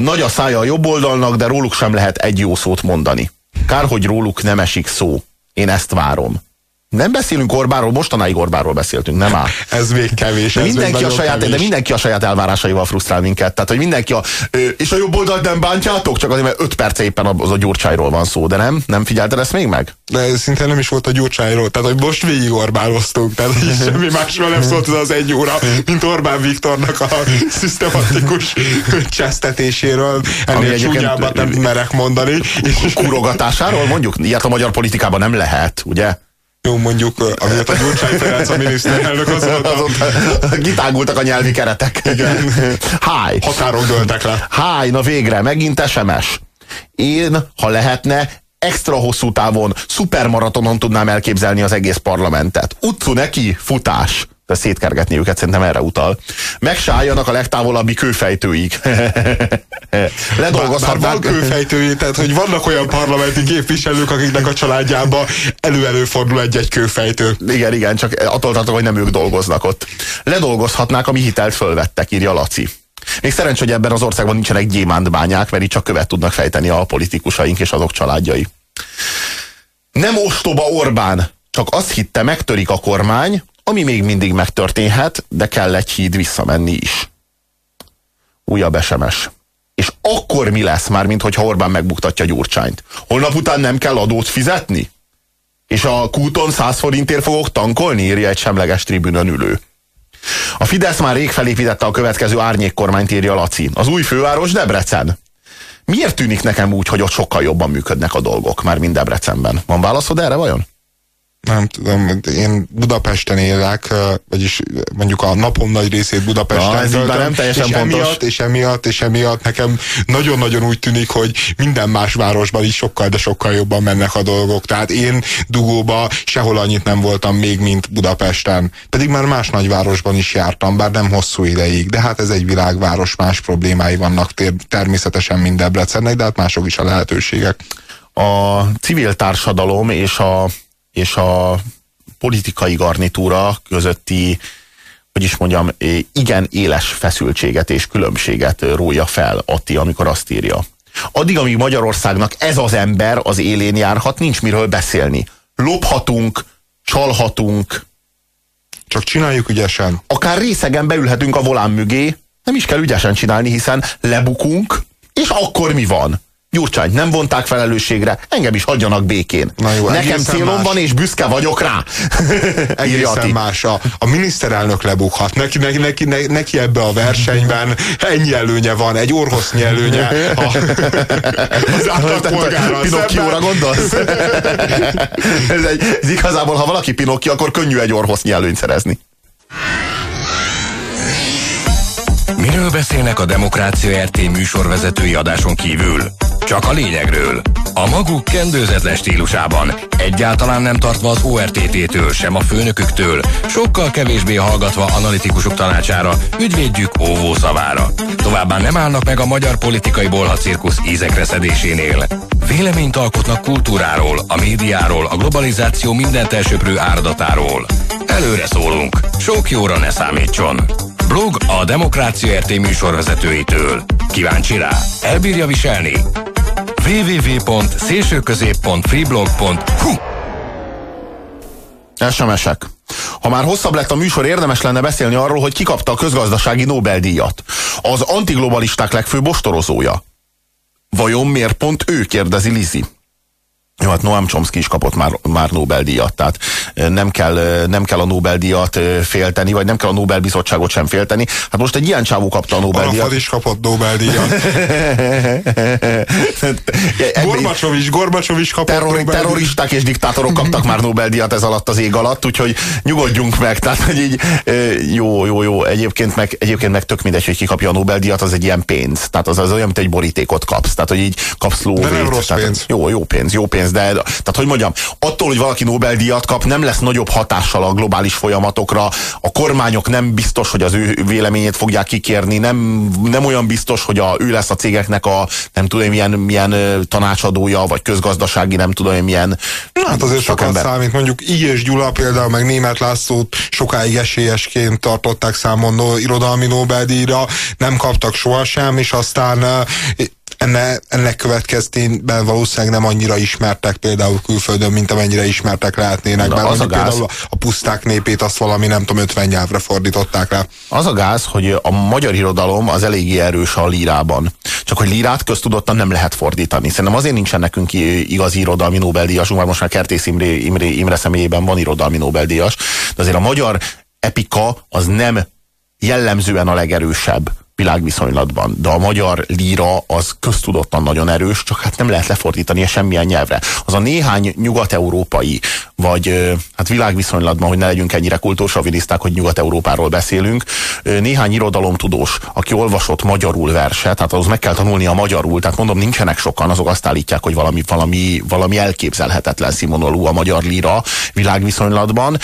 Nagy a szája a jobb oldalnak, de róluk sem lehet egy jó szót mondani. Kár, hogy róluk nem esik szó. Én ezt várom. Nem beszélünk Orbánról, mostanáig Orbánról beszéltünk, nem áll. <laughs> ez még kevés. De mindenki, a saját, kevés. de mindenki a saját elvárásaival frusztrál minket. Tehát, hogy mindenki a, és a jobb oldalt nem bántjátok, csak azért, mert öt perce éppen az a Gyurcsájról van szó, de nem? Nem figyelted ezt még meg? De szinte nem is volt a Gyurcsájról, tehát hogy most végig Orbánoztunk, tehát hogy <laughs> <laughs> semmi másról nem szólt az az egy óra, mint Orbán Viktornak a szisztematikus csesztetéséről. Ennél csúnyábbat nem merek mondani. Kurogatásáról mondjuk? Ilyet a magyar politikában nem lehet, ugye? Jó, mondjuk, amiatt a Gyurcsány Ferenc a miniszterelnök azóta... azóta kitágultak a nyelvi keretek. Igen. Háj. Határok dőltek le. Háj, na végre, megint SMS. Én, ha lehetne, extra hosszú távon, szupermaratonon tudnám elképzelni az egész parlamentet. Utcu neki, futás de szétkergetni őket, szerintem erre utal. Megsálljanak a legtávolabbi kőfejtőig. <laughs> Ledolgozhatnák. Bár, bár van kőfejtői, tehát hogy vannak olyan parlamenti képviselők, akiknek a családjába elő-előfordul egy-egy kőfejtő. Igen, igen, csak attól tartok, hogy nem ők dolgoznak ott. Ledolgozhatnák, ami hitelt fölvettek, írja Laci. Még szerencs, hogy ebben az országban nincsenek gyémántbányák, mert így csak követ tudnak fejteni a politikusaink és azok családjai. Nem ostoba Orbán, csak azt hitte, megtörik a kormány, ami még mindig megtörténhet, de kell egy híd visszamenni is. Újabb SMS. És akkor mi lesz már, mint hogyha Orbán megbuktatja Gyurcsányt? Holnap után nem kell adót fizetni? És a kúton 100 forintért fogok tankolni, írja egy semleges tribünön ülő. A Fidesz már rég felépítette a következő árnyékkormányt, írja Laci. Az új főváros Debrecen. Miért tűnik nekem úgy, hogy ott sokkal jobban működnek a dolgok, már mind Debrecenben? Van válaszod erre vajon? Nem tudom, én Budapesten élek, vagyis mondjuk a napom nagy részét Budapesten Na, töltöm, nem teljesen és pontos. emiatt, és emiatt, és emiatt nekem nagyon-nagyon úgy tűnik, hogy minden más városban is sokkal, de sokkal jobban mennek a dolgok. Tehát én dugóba sehol annyit nem voltam még, mint Budapesten. Pedig már más nagyvárosban is jártam, bár nem hosszú ideig. De hát ez egy világváros, más problémái vannak természetesen mind Debrecennek, de hát mások is a lehetőségek. A civil társadalom és a és a politikai garnitúra közötti, hogy is mondjam, igen éles feszültséget és különbséget rója fel Atti, amikor azt írja. Addig, amíg Magyarországnak ez az ember az élén járhat, nincs miről beszélni. Lophatunk, csalhatunk, csak csináljuk ügyesen. Akár részegen beülhetünk a volán mögé, nem is kell ügyesen csinálni, hiszen lebukunk, és akkor mi van? Gyurcsány, nem vonták felelősségre, engem is hagyjanak békén. Na jó, Nekem célom más. van, és büszke vagyok rá. <laughs> egészen más. A, a miniszterelnök lebukhat. Neki, neki, neki, neki ebbe a versenyben ennyi előnye van, egy orvosznyi előnye a, <laughs> az átlagpolgára Pinokkióra gondolsz? <laughs> ez, egy, ez igazából, ha valaki Pinokki, akkor könnyű egy orvosznyi előnyt szerezni. Miről beszélnek a Demokrácia RT műsorvezetői adáson kívül? Csak a lényegről. A maguk kendőzetlen stílusában, egyáltalán nem tartva az ORTT-től, sem a főnöküktől, sokkal kevésbé hallgatva analitikusok tanácsára, ügyvédjük óvó szavára. Továbbá nem állnak meg a magyar politikai bolhacirkusz ízekre szedésénél. Véleményt alkotnak kultúráról, a médiáról, a globalizáció mindent elsöprő áradatáról. Előre szólunk, sok jóra ne számítson. Blog a Demokrácia RT műsorvezetőitől. Kíváncsi rá? Elbírja viselni? www.szélsőközép.freeblog.hu SMS-ek. Ha már hosszabb lett a műsor, érdemes lenne beszélni arról, hogy kikapta a közgazdasági Nobel-díjat. Az antiglobalisták legfőbb ostorozója. Vajon miért pont ő, kérdezi Lizi. Jó, hát Noam Chomsky is kapott már, már Nobel-díjat, tehát nem kell, nem kell a Nobel-díjat félteni, vagy nem kell a Nobel-bizottságot sem félteni. Hát most egy ilyen csávó kapta a Nobel-díjat. Arafat is kapott Nobel-díjat. <laughs> Gorbacsov is, Gorbacsov is kapott Terror, Nobel-díjat. Terroristák és diktátorok kaptak már Nobel-díjat ez alatt az ég alatt, úgyhogy nyugodjunk meg. Tehát, hogy így, jó, jó, jó. Egyébként meg, egyébként meg tök mindegy, hogy ki kapja a Nobel-díjat, az egy ilyen pénz. Tehát az, az olyan, mint egy borítékot kapsz. Tehát, hogy így kapsz lóvét. De nem rossz tehát, pénz. Jó, jó pénz, jó pénz pénz, de tehát hogy mondjam, attól, hogy valaki Nobel-díjat kap, nem lesz nagyobb hatással a globális folyamatokra, a kormányok nem biztos, hogy az ő véleményét fogják kikérni, nem, nem olyan biztos, hogy a, ő lesz a cégeknek a nem tudom milyen, milyen tanácsadója, vagy közgazdasági nem tudom milyen hát azért sokat ember. számít, mondjuk I. és Gyula például, meg Német Lászlót sokáig esélyesként tartották számon no, irodalmi Nobel-díjra, nem kaptak sohasem, és aztán enne, ennek következtében valószínűleg nem annyira ismertek például külföldön, mint amennyire ismertek lehetnének. mert az a gáz... például a puszták népét azt valami nem tudom 50 nyelvre fordították rá. Az a gáz, hogy a magyar irodalom az eléggé erős a lírában. Csak hogy lírát köztudottan nem lehet fordítani. Szerintem azért nincsen nekünk igazi irodalmi Nobel-díjasunk, mert most már Kertész Imre, Imre, Imre személyében van irodalmi Nobel-díjas, de azért a magyar epika az nem jellemzően a legerősebb világviszonylatban, de a magyar líra az köztudottan nagyon erős, csak hát nem lehet lefordítani semmilyen nyelvre. Az a néhány nyugat-európai, vagy hát világviszonylatban, hogy ne legyünk ennyire kultúrsaviniszták, hogy Nyugat-Európáról beszélünk, néhány irodalomtudós, aki olvasott magyarul verset, tehát az meg kell tanulni a magyarul, tehát mondom, nincsenek sokan, azok azt állítják, hogy valami, valami, valami elképzelhetetlen színvonalú a magyar líra világviszonylatban,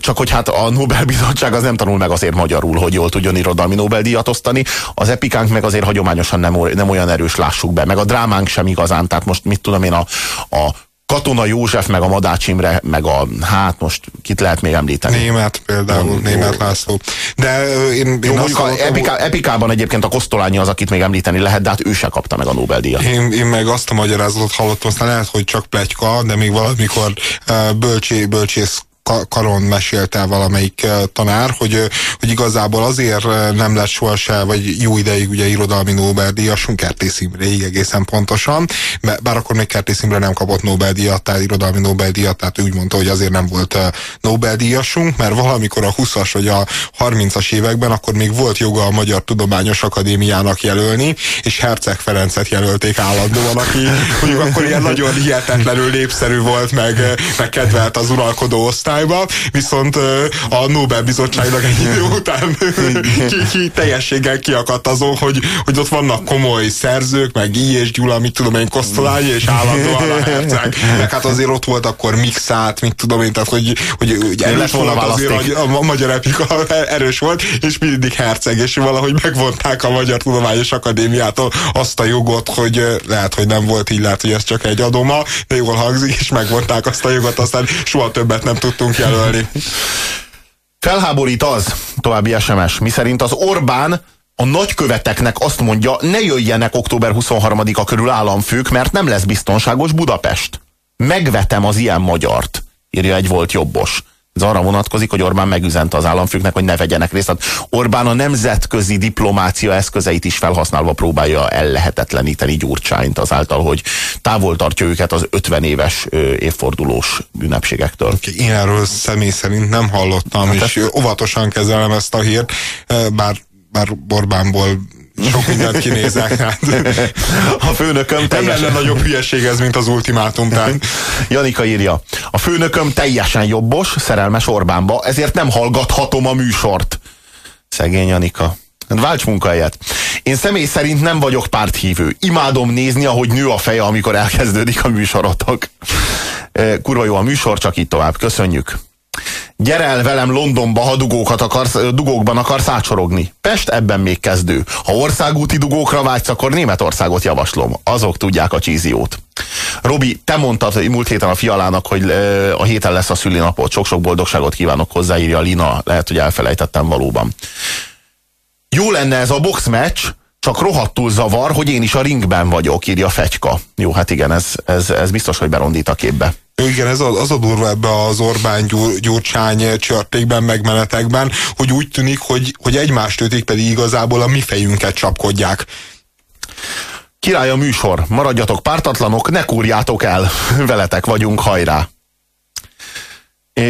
csak hogy hát a Nobel-bizottság az nem tanul meg azért magyarul, hogy jól tudjon irodalmi Nobel-díjat osztani. Az epikánk meg azért hagyományosan nem, nem olyan erős, lássuk be. Meg a drámánk sem igazán, tehát most mit tudom én, a, a Katona József, meg a Madács Imre, meg a, hát most kit lehet még említeni? Német például, Német László. De én, én jó, azt hallottam, epiká, epikában egyébként a Kosztolányi az, akit még említeni lehet, de hát ő se kapta meg a Nobel-díjat. Én, én meg azt a magyarázatot hallottam, aztán lehet, hogy csak pletyka, de még valamikor bölcsé, bölcsész karon mesélte valamelyik tanár, hogy, hogy igazából azért nem lett sohasem, vagy jó ideig ugye irodalmi Nobel-díjasunk, Kertész Imréig egészen pontosan, bár akkor még Kertész Imre nem kapott Nobel-díjat, tehát irodalmi Nobel-díjat, tehát úgy mondta, hogy azért nem volt Nobel-díjasunk, mert valamikor a 20-as vagy a 30-as években akkor még volt joga a Magyar Tudományos Akadémiának jelölni, és Herceg Ferencet jelölték állandóan, aki mondjuk akkor ilyen nagyon hihetetlenül népszerű volt, meg, meg kedvelt az uralkodó osztály, osztályba, viszont a Nobel-bizottságnak egy idő után ki, ki, teljességgel kiakadt azon, hogy, hogy ott vannak komoly szerzők, meg I. és Gyula, mit tudom én, Kosztolányi, és állandóan a herceg. Meg hát azért ott volt akkor mixát, mit tudom én, tehát hogy, hogy, hogy erős volt azért, hogy a, a magyar epika erős volt, és mindig herceg, és valahogy megvonták a Magyar Tudományos Akadémiától azt a jogot, hogy lehet, hogy nem volt így, lehet, hogy ez csak egy adoma, de jól hangzik, és megvonták azt a jogot, aztán soha többet nem tudtunk tudtunk jelölni. Felháborít az, további SMS, miszerint az Orbán a nagyköveteknek azt mondja, ne jöjjenek október 23-a körül államfők, mert nem lesz biztonságos Budapest. Megvetem az ilyen magyart, írja egy volt jobbos. Ez arra vonatkozik, hogy Orbán megüzente az államfőknek, hogy ne vegyenek részt. Tehát Orbán a nemzetközi diplomácia eszközeit is felhasználva próbálja ellehetetleníteni Gyurcsányt azáltal, hogy távol tartja őket az 50 éves évfordulós ünnepségektől. Én erről személy szerint nem hallottam, hát és ezt... óvatosan kezelem ezt a hírt, bár, bár Orbánból sok mindent kinézek. Hát. A főnököm teljesen... Nem lenne nagyobb hülyeség ez, mint az ultimátum. Tehát. Janika írja, a főnököm teljesen jobbos, szerelmes Orbánba, ezért nem hallgathatom a műsort. Szegény Janika. Hát válts munkahelyet. Én személy szerint nem vagyok párthívő. Imádom nézni, ahogy nő a feje, amikor elkezdődik a műsorotok. Kurva jó a műsor, csak itt tovább. Köszönjük. Gyere el velem Londonba, ha dugókat akarsz, dugókban akarsz átsorogni. Pest ebben még kezdő. Ha országúti dugókra vágysz, akkor Németországot javaslom. Azok tudják a csíziót. Robi, te mondtad múlt héten a fialának, hogy a héten lesz a szülinapot. Sok-sok boldogságot kívánok hozzáírja Lina. Lehet, hogy elfelejtettem valóban. Jó lenne ez a boxmatch, csak rohadtul zavar, hogy én is a ringben vagyok, írja Fegyka. Jó, hát igen, ez, ez, ez biztos, hogy berondít a képbe. Igen, ez az, az a durva ebbe az Orbán gyur, Gyurcsány csörtékben, megmenetekben, hogy úgy tűnik, hogy, hogy egymást ötik, pedig igazából a mi fejünket csapkodják. Király a műsor, maradjatok pártatlanok, ne kúrjátok el, <laughs> veletek vagyunk, hajrá!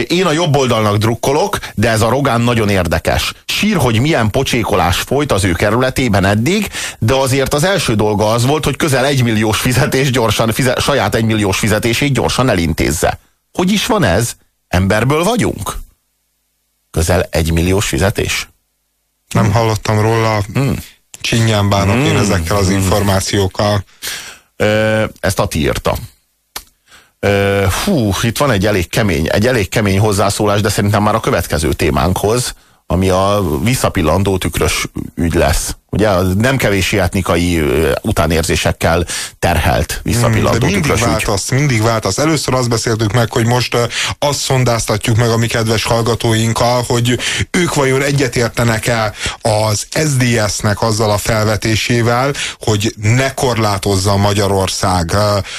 Én a jobb oldalnak drukkolok, de ez a Rogán nagyon érdekes. Sír, hogy milyen pocsékolás folyt az ő kerületében eddig, de azért az első dolga az volt, hogy közel egymilliós fizetés gyorsan, fizet, saját egymilliós fizetését gyorsan elintézze. Hogy is van ez? Emberből vagyunk? Közel egymilliós fizetés? Nem hallottam róla. Hmm. Csinyán bánok hmm. én ezekkel az információkkal. Ezt Ati írta. Hú, itt van egy elég kemény, egy elég kemény hozzászólás, de szerintem már a következő témánkhoz, ami a visszapillandó tükrös ügy lesz. Ugye nem kevés etnikai utánérzésekkel terhelt visszapillantó De mindig változ, mindig változ. Először azt beszéltük meg, hogy most azt szondáztatjuk meg a mi kedves hallgatóinkkal, hogy ők vajon egyetértenek-e az SDS-nek azzal a felvetésével, hogy ne korlátozza Magyarország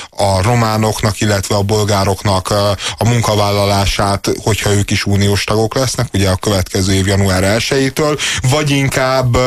a románoknak, illetve a bolgároknak a munkavállalását, hogyha ők is uniós tagok lesznek, ugye a következő év január 1-től, vagy inkább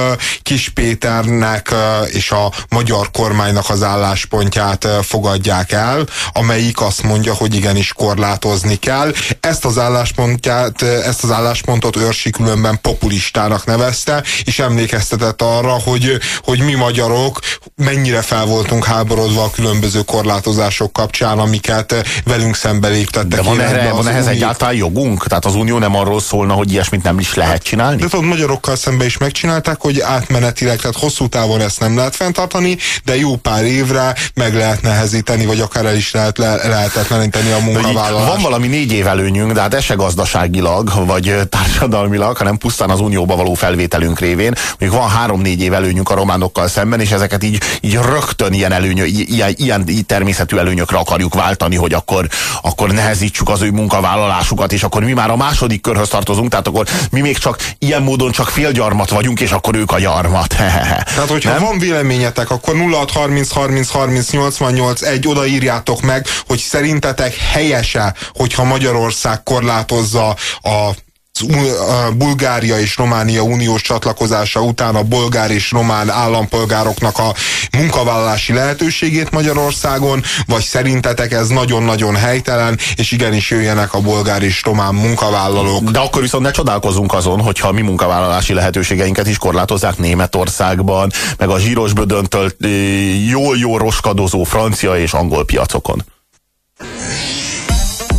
kis Péternek és a magyar kormánynak az álláspontját fogadják el, amelyik azt mondja, hogy igenis korlátozni kell. Ezt az álláspontját, ezt az álláspontot őrsi különben populistának nevezte, és emlékeztetett arra, hogy, hogy mi magyarok mennyire fel voltunk háborodva a különböző korlátozások kapcsán, amiket velünk szembe léptettek. De van, erre, van ehhez egyáltalán jogunk? Tehát az Unió nem arról szólna, hogy ilyesmit nem is lehet csinálni? De tudod, magyarokkal szembe is megcsinálták, hogy átmeneti átmenetileg, tehát hosszú távon ezt nem lehet fenntartani, de jó pár évre meg lehet nehezíteni, vagy akár el is lehet le, lehetetleníteni a munkavállalást. Van valami négy év előnyünk, de hát ez se gazdaságilag, vagy társadalmilag, hanem pusztán az unióba való felvételünk révén. Mondjuk van három-négy év előnyünk a románokkal szemben, és ezeket így, így rögtön ilyen, előnyö, ilyen, ilyen természetű előnyökre akarjuk váltani, hogy akkor, akkor nehezítsük az ő munkavállalásukat, és akkor mi már a második körhöz tartozunk, tehát akkor mi még csak ilyen módon csak félgyarmat vagyunk, és akkor ők a gyarmat. <laughs> Tehát, hogyha nem? van véleményetek, akkor 0630 30 30 88 egy odaírjátok meg, hogy szerintetek helyese, hogyha Magyarország korlátozza a Bulgária és Románia uniós csatlakozása után a bolgár és román állampolgároknak a munkavállalási lehetőségét Magyarországon, vagy szerintetek ez nagyon-nagyon helytelen, és igenis jöjjenek a bolgár és román munkavállalók. De akkor viszont ne csodálkozunk azon, hogyha mi munkavállalási lehetőségeinket is korlátozzák Németországban, meg a zsíros bödöntől jól-jól roskadozó francia és angol piacokon.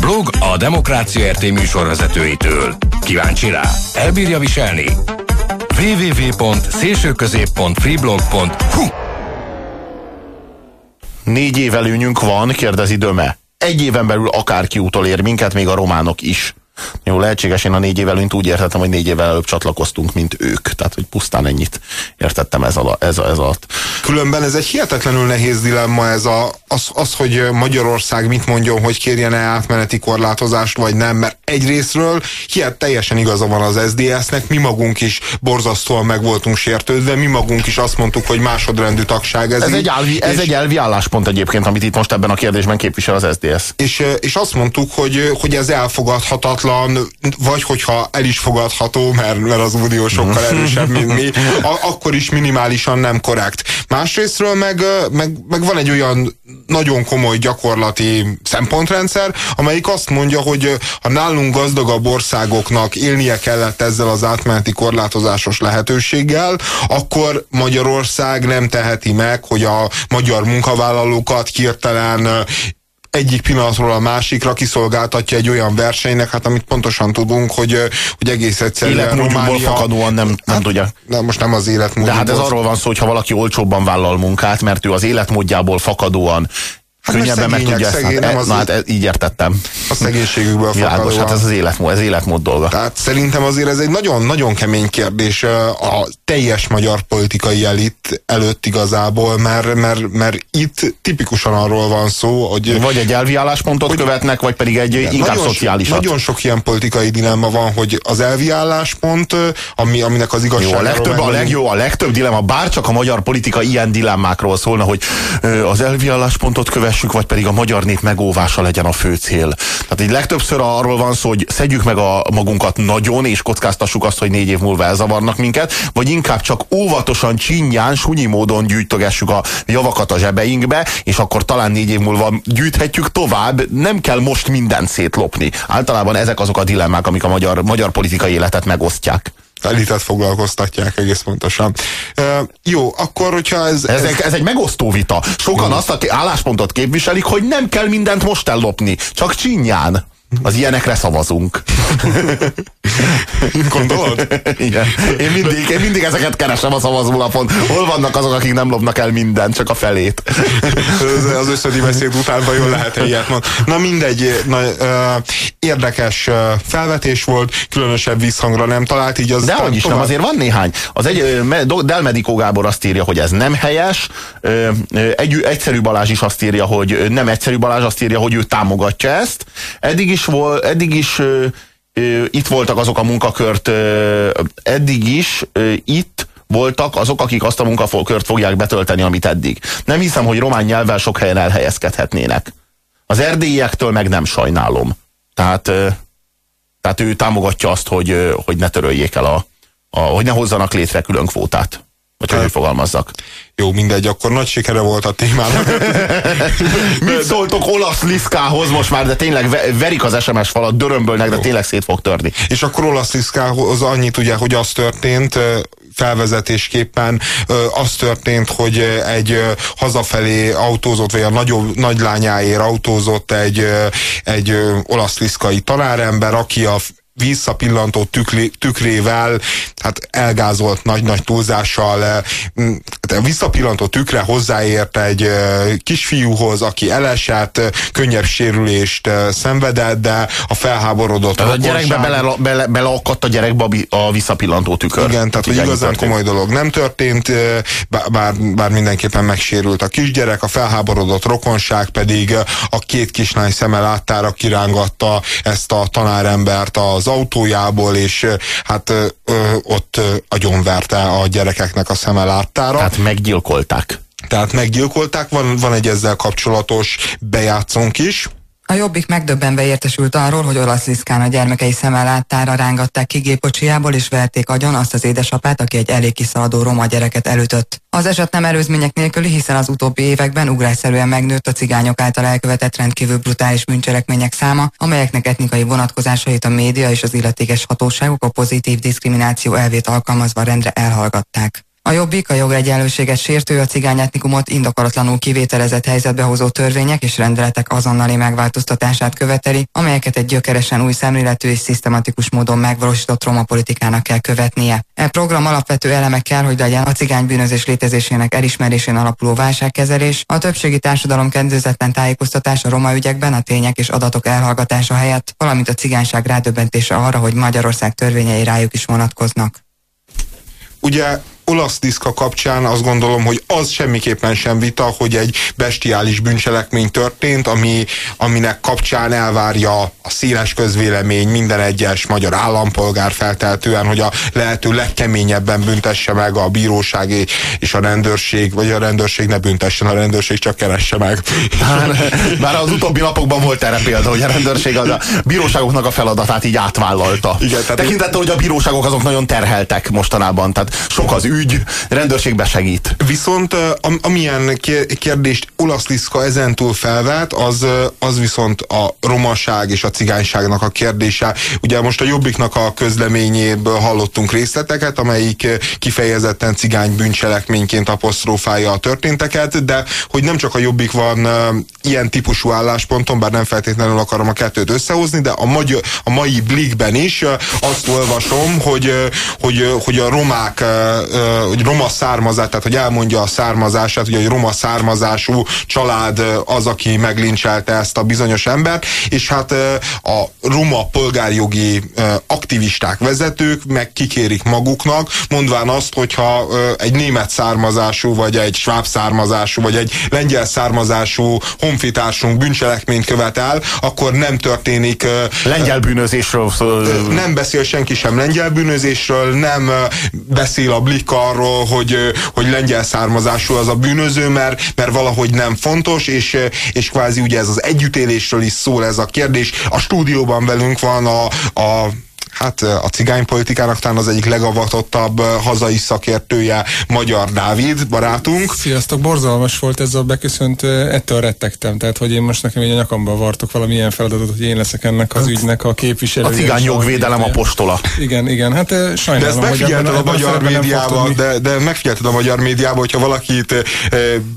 Blog a Demokrácia RT műsorvezetőitől. Kíváncsi rá? Elbírja viselni? www.szélsőközép.freeblog.hu Négy év előnyünk van, kérdezi Döme. Egy éven belül akárki ér minket, még a románok is. Jó, lehetséges, én a négy évvel úgy értettem, hogy négy évvel előbb csatlakoztunk, mint ők. Tehát, hogy pusztán ennyit értettem ez, ala, ez, ez alatt. Különben ez egy hihetetlenül nehéz dilemma, ez a, az, az, hogy Magyarország mit mondjon, hogy kérjen-e átmeneti korlátozást, vagy nem, mert egyrésztről hihet teljesen igaza van az SZDSZ-nek, mi magunk is borzasztóan meg voltunk sértődve, mi magunk is azt mondtuk, hogy másodrendű tagság ez. Ez, így, egy, elvi, ez egy elvi álláspont egyébként, amit itt most ebben a kérdésben képvisel az SZDSZ. És, és azt mondtuk, hogy, hogy ez elfogadhatatlan, vagy hogyha el is fogadható, mert, mert az unió sokkal <laughs> erősebb, mint mi, a, akkor is minimálisan nem korrekt. Másrésztről meg, meg, meg van egy olyan nagyon komoly gyakorlati szempontrendszer, amelyik azt mondja, hogy ha nálunk gazdagabb országoknak élnie kellett ezzel az átmeneti korlátozásos lehetőséggel, akkor Magyarország nem teheti meg, hogy a magyar munkavállalókat hirtelen egyik pillanatról a másikra kiszolgáltatja egy olyan versenynek, hát amit pontosan tudunk, hogy, hogy egész egyszerűen Románia... fakadóan nem, nem hát, tudja. Nem, most nem az életmódjukból. De hát ez arról van szó, hogy ha valaki olcsóbban vállal munkát, mert ő az életmódjából fakadóan Hát könnyebben meg tudja ezt. Hát, az, na, hát e- így értettem. A szegénységükből Világos, hát ez az életmód, ez életmód dolga. Tehát szerintem azért ez egy nagyon-nagyon kemény kérdés a teljes magyar politikai elit előtt igazából, mert, mert, mert itt tipikusan arról van szó, hogy... Vagy egy elvi álláspontot hogy, követnek, vagy pedig egy igen, inkább nagyon, szociálisat. Nagyon sok ilyen politikai dilemma van, hogy az elvi álláspont, ami, aminek az igazság. Jó, a legtöbb, a legjobb, a legtöbb dilemma, bárcsak a magyar politika ilyen dilemmákról szólna, hogy az elvi álláspontot kövess kövessük, vagy pedig a magyar nép megóvása legyen a fő cél. Tehát így legtöbbször arról van szó, hogy szedjük meg a magunkat nagyon, és kockáztassuk azt, hogy négy év múlva elzavarnak minket, vagy inkább csak óvatosan, csinyán, sunyi módon gyűjtögessük a javakat a zsebeinkbe, és akkor talán négy év múlva gyűjthetjük tovább, nem kell most mindent szétlopni. Általában ezek azok a dilemmák, amik a magyar, magyar politikai életet megosztják elitet foglalkoztatják egész pontosan. E, jó, akkor, hogyha ez... Ez, ez, ez egy megosztó vita. Sokan jó. azt a álláspontot képviselik, hogy nem kell mindent most ellopni, csak csinyán. Az ilyenekre szavazunk. <laughs> Gondolod? Igen. Én mindig, én mindig ezeket keresem a szavazólapon. Hol vannak azok, akik nem lopnak el mindent, csak a felét? az összödi beszéd után vajon lehet -e ilyet mondani? Na mindegy, na, ö, érdekes felvetés volt, különösebb visszhangra nem talált, így az... De hogy is tovább... nem, azért van néhány. Az egy, Del Medico Gábor azt írja, hogy ez nem helyes, egy, egyszerű Balázs is azt írja, hogy nem egyszerű Balázs azt írja, hogy ő támogatja ezt. Eddig is, vol, eddig is itt voltak azok a munkakört, eddig is itt voltak azok, akik azt a munkakört fogják betölteni, amit eddig. Nem hiszem, hogy román nyelvvel sok helyen elhelyezkedhetnének. Az erdélyektől meg nem sajnálom. Tehát, tehát ő támogatja azt, hogy, hogy ne töröljék el a, a, hogy ne hozzanak létre külön kvótát. Vagy hogy fogalmazzak. Jó, mindegy, akkor nagy sikere volt a témának. <laughs> Mit szóltok olasz Liszkához most már, de tényleg verik az SMS falat, dörömbölnek, de tényleg szét fog törni. És akkor olasz Liszkához annyit ugye, hogy az történt, felvezetésképpen az történt, hogy egy hazafelé autózott, vagy a nagyobb, nagylányáért autózott egy, egy olasz liszkai tanárember, aki a visszapillantó tükré, tükrével, hát elgázolt nagy-nagy túlzással, eh, hát visszapillantó tükre hozzáért egy eh, kisfiúhoz, aki elesett, könnyebb sérülést eh, szenvedett, de a felháborodott tehát a gyerekbe bele, bele, beleakadt a gyerekbe a visszapillantó tükör. Igen, tehát hogy igazán történt. komoly dolog nem történt, bár, bár mindenképpen megsérült a kisgyerek, a felháborodott rokonság pedig a két kislány szeme láttára kirángatta ezt a tanárembert az autójából, és hát ott agyonverte a gyerekeknek a szeme láttára. Tehát meggyilkolták. Tehát meggyilkolták, van, van egy ezzel kapcsolatos bejátszónk is. A Jobbik megdöbbenve értesült arról, hogy olasz Liszkán a gyermekei szeme láttára rángatták ki gépocsiából és verték agyon azt az édesapát, aki egy elég kiszaladó roma gyereket elütött. Az eset nem előzmények nélküli, hiszen az utóbbi években ugrásszerűen megnőtt a cigányok által elkövetett rendkívül brutális bűncselekmények száma, amelyeknek etnikai vonatkozásait a média és az illetékes hatóságok a pozitív diszkrimináció elvét alkalmazva rendre elhallgatták. A Jobbik a jogegyenlőséget sértő, a cigány etnikumot indokolatlanul kivételezett helyzetbe hozó törvények és rendeletek azonnali megváltoztatását követeli, amelyeket egy gyökeresen új szemléletű és szisztematikus módon megvalósított roma politikának kell követnie. E program alapvető eleme kell, hogy legyen a cigány bűnözés létezésének elismerésén alapuló válságkezelés, a többségi társadalom kedvezetlen tájékoztatás a roma ügyekben, a tények és adatok elhallgatása helyett, valamint a cigányság rádöbbentése arra, hogy Magyarország törvényei rájuk is vonatkoznak. Ugye olasz diszka kapcsán azt gondolom, hogy az semmiképpen sem vita, hogy egy bestiális bűncselekmény történt, ami, aminek kapcsán elvárja a széles közvélemény minden egyes magyar állampolgár felteltően, hogy a lehető legkeményebben büntesse meg a bíróság és a rendőrség, vagy a rendőrség ne büntessen, a rendőrség csak keresse meg. Bár, bár az utóbbi napokban volt erre példa, hogy a rendőrség az a bíróságoknak a feladatát így átvállalta. Igen, tehát Tekintettel, hogy a bíróságok azok nagyon terheltek mostanában, tehát sok az ügy, ügy, rendőrségbe segít. Viszont am, amilyen kérdést olasz Liszka ezentúl felvet, az, az viszont a romaság és a cigányságnak a kérdése. Ugye most a Jobbiknak a közleményéből hallottunk részleteket, amelyik kifejezetten cigány bűncselekményként apostrofálja a történteket, de hogy nem csak a Jobbik van ilyen típusú állásponton, bár nem feltétlenül akarom a kettőt összehozni, de a, magyar, a mai Blikben is azt olvasom, hogy, hogy, hogy a romák hogy roma származás, tehát hogy elmondja a származását, hogy egy roma származású család az, aki meglincselte ezt a bizonyos embert, és hát a roma polgárjogi aktivisták, vezetők meg kikérik maguknak, mondván azt, hogyha egy német származású, vagy egy sváb származású, vagy egy lengyel származású honfitársunk bűncselekményt követel, akkor nem történik... Lengyel bűnözésről Nem beszél senki sem lengyel bűnözésről, nem beszél a Blika arról, hogy, hogy lengyel származású az a bűnöző, mert, mert valahogy nem fontos, és, és kvázi ugye ez az együttélésről is szól ez a kérdés. A stúdióban velünk van a, a hát a cigánypolitikának talán az egyik legavatottabb hazai szakértője Magyar Dávid barátunk. Sziasztok, borzalmas volt ez a beköszönt, ettől rettegtem, tehát hogy én most nekem egy a nyakamba vartok valamilyen feladatot, hogy én leszek ennek az hát, ügynek a képviselője. A cigány jogvédelem apostola. Igen, igen, hát sajnálom, de ezt megfigyelted a magyar médiában, de, de megfigyelted a magyar médiában, hogyha valakit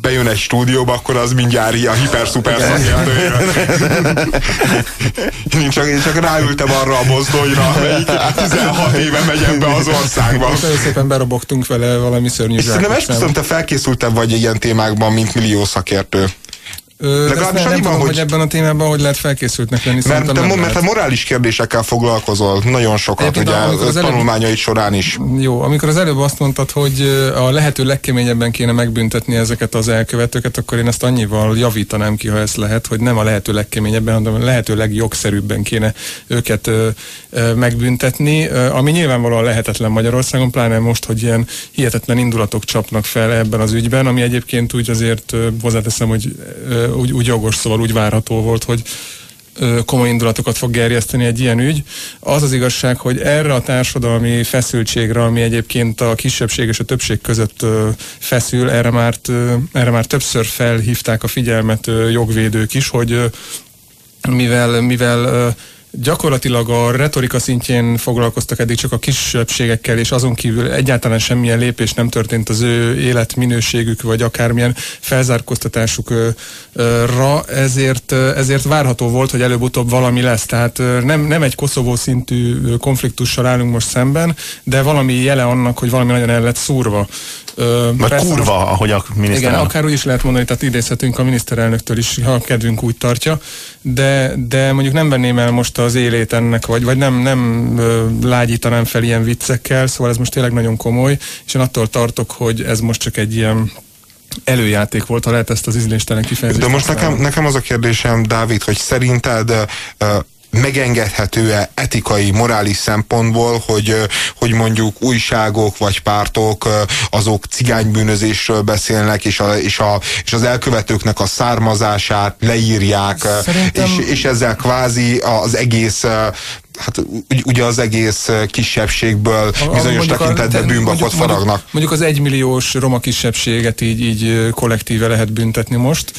bejön egy stúdióba, akkor az mindjárt ilyen hiper-szuper szakértője. <laughs> én csak, én csak ráültem arra a mozdonyra, amelyik 16 éve megy ebbe az országba. Nagyon szépen berobogtunk vele valami szörnyű És szerintem esküszöm, te felkészültebb vagy ilyen témákban, mint millió szakértő. Legalábbis nem, nem tudom, hogy... hogy ebben a témában hogy lehet felkészültnek lenni. Mert, te, mert lehet. te morális kérdésekkel foglalkozol nagyon sokat, Egyébként, ugye az tanulmányaid előbb... során is. Jó, amikor az előbb azt mondtad, hogy a lehető legkeményebben kéne megbüntetni ezeket az elkövetőket, akkor én ezt annyival javítanám ki, ha ez lehet, hogy nem a lehető legkeményebben, hanem a lehető legjogszerűbben kéne őket ö, ö, megbüntetni, ö, ami nyilvánvalóan lehetetlen Magyarországon, pláne most, hogy ilyen hihetetlen indulatok csapnak fel ebben az ügyben, ami egyébként úgy azért hozzáteszem, hogy úgy, úgy jogos, szóval úgy várható volt, hogy komoly indulatokat fog gerjeszteni egy ilyen ügy. Az az igazság, hogy erre a társadalmi feszültségre, ami egyébként a kisebbség és a többség között feszül, erre már, erre már többször felhívták a figyelmet jogvédők is, hogy mivel, mivel gyakorlatilag a retorika szintjén foglalkoztak eddig csak a kisebbségekkel, és azon kívül egyáltalán semmilyen lépés nem történt az ő életminőségük, vagy akármilyen felzárkóztatásukra, ezért, ezért várható volt, hogy előbb-utóbb valami lesz. Tehát nem, nem egy Koszovó szintű konfliktussal állunk most szemben, de valami jele annak, hogy valami nagyon el lett szúrva. Vagy persze, kurva, ahogy a miniszterelnök. Igen, akár úgy is lehet mondani, tehát idézhetünk a miniszterelnöktől is, ha a kedvünk úgy tartja, de, de mondjuk nem venném el most az élét ennek, vagy, vagy nem, nem lágyítanám fel ilyen viccekkel, szóval ez most tényleg nagyon komoly, és én attól tartok, hogy ez most csak egy ilyen előjáték volt, ha lehet ezt az ízléstelen kifejezést. De most nekem, nekem az a kérdésem, Dávid, hogy szerinted uh, megengedhető-e etikai, morális szempontból, hogy, hogy mondjuk újságok vagy pártok azok cigánybűnözésről beszélnek, és, a, és, a, és az elkövetőknek a származását leírják, Szerintem... és, és ezzel kvázi az egész hát ugye az egész kisebbségből bizonyos tekintetben bűnbakot faragnak. Mondjuk az egymilliós roma kisebbséget így, így kollektíve lehet büntetni most.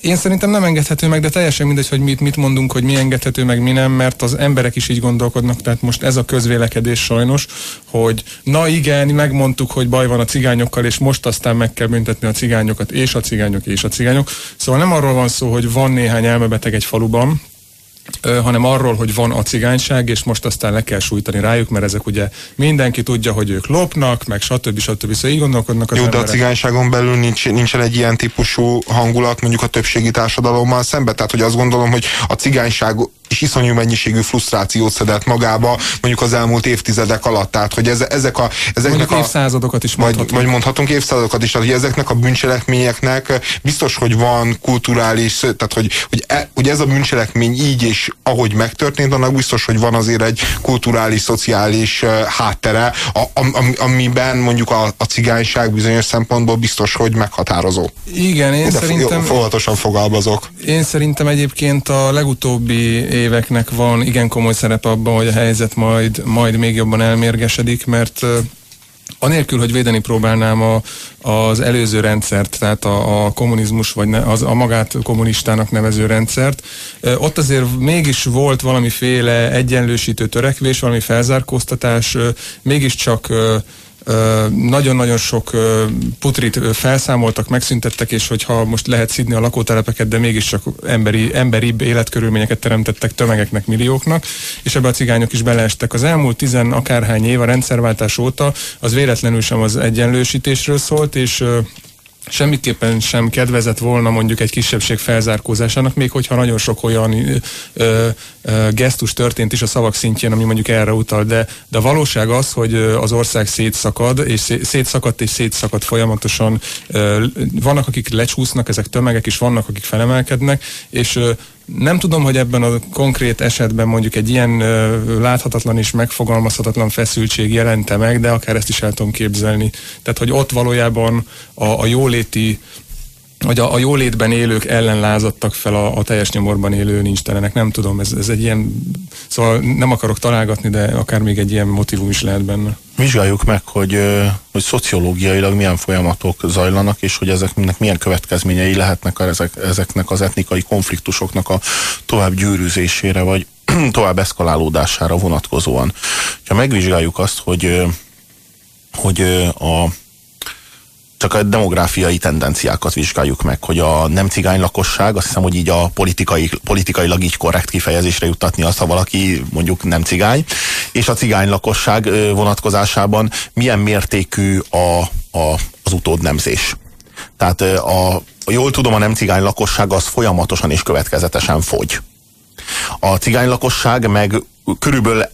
Én szerintem nem engedhető meg, de teljesen mindegy, hogy mit, mit mondunk, hogy mi engedhető meg, mi nem, mert az emberek is így gondolkodnak, tehát most ez a közvélekedés sajnos, hogy na igen, megmondtuk, hogy baj van a cigányokkal, és most aztán meg kell büntetni a cigányokat, és a cigányok, és a cigányok. Szóval nem arról van szó, hogy van néhány elmebeteg egy faluban, hanem arról, hogy van a cigányság, és most aztán le kell sújtani rájuk, mert ezek ugye mindenki tudja, hogy ők lopnak, meg stb. stb. Szóval így gondolkodnak az Jó, emberek. de a cigányságon belül nincs, nincsen egy ilyen típusú hangulat mondjuk a többségi társadalommal szemben, tehát hogy azt gondolom, hogy a cigányság és iszonyú mennyiségű frusztrációt szedett magába mondjuk az elmúlt évtizedek alatt. Tehát, hogy ez, ezek a... Ezeknek mondjuk a, évszázadokat is mondhatunk. Vagy, vagy mondhatunk évszázadokat is, tehát, hogy ezeknek a bűncselekményeknek biztos, hogy van kulturális, tehát, hogy, hogy, e, hogy ez a bűncselekmény így és ahogy megtörtént, annak biztos, hogy van azért egy kulturális, szociális uh, háttere, a, am, amiben mondjuk a, a cigányság bizonyos szempontból biztos, hogy meghatározó. Igen, én De szerintem... Foglalatosan fogalmazok. Én szerintem egyébként a legutóbbi éveknek van igen komoly szerep abban, hogy a helyzet majd, majd még jobban elmérgesedik, mert anélkül, hogy védeni próbálnám a, az előző rendszert, tehát a, a kommunizmus, vagy ne, az, a magát kommunistának nevező rendszert, ott azért mégis volt valamiféle egyenlősítő törekvés, valami felzárkóztatás, mégiscsak nagyon-nagyon sok putrit felszámoltak, megszüntettek, és hogyha most lehet szidni a lakótelepeket, de mégiscsak emberi, emberibb életkörülményeket teremtettek tömegeknek, millióknak, és ebbe a cigányok is beleestek. Az elmúlt tizen akárhány év a rendszerváltás óta az véletlenül sem az egyenlősítésről szólt, és semmiképpen sem kedvezett volna mondjuk egy kisebbség felzárkózásának, még hogyha nagyon sok olyan ö, ö, gesztus történt is a szavak szintjén, ami mondjuk erre utal, de, de a valóság az, hogy az ország szétszakad, és szétszakadt és szétszakad folyamatosan. Ö, vannak, akik lecsúsznak, ezek tömegek, és vannak, akik felemelkednek, és ö, nem tudom, hogy ebben a konkrét esetben mondjuk egy ilyen ö, láthatatlan és megfogalmazhatatlan feszültség jelente meg, de akár ezt is el tudom képzelni. Tehát, hogy ott valójában a, a jóléti vagy a, a jólétben élők ellen lázadtak fel a, a teljes nyomorban élő nincstelenek. Nem tudom, ez, ez egy ilyen, szóval nem akarok találgatni, de akár még egy ilyen motivum is lehet benne. Vizsgáljuk meg, hogy, hogy szociológiailag milyen folyamatok zajlanak, és hogy ezeknek milyen következményei lehetnek ezek, ezeknek az etnikai konfliktusoknak a tovább gyűrűzésére, vagy <clears throat> tovább eszkalálódására vonatkozóan. Ha megvizsgáljuk azt, hogy, hogy a csak a demográfiai tendenciákat vizsgáljuk meg, hogy a nem cigány lakosság, azt hiszem, hogy így a politikai, politikailag így korrekt kifejezésre juttatni azt, ha valaki mondjuk nem cigány, és a cigány lakosság vonatkozásában milyen mértékű a, a, az utódnemzés. Tehát a, jól tudom, a nem cigány lakosság az folyamatosan és következetesen fogy. A cigány lakosság meg körülbelül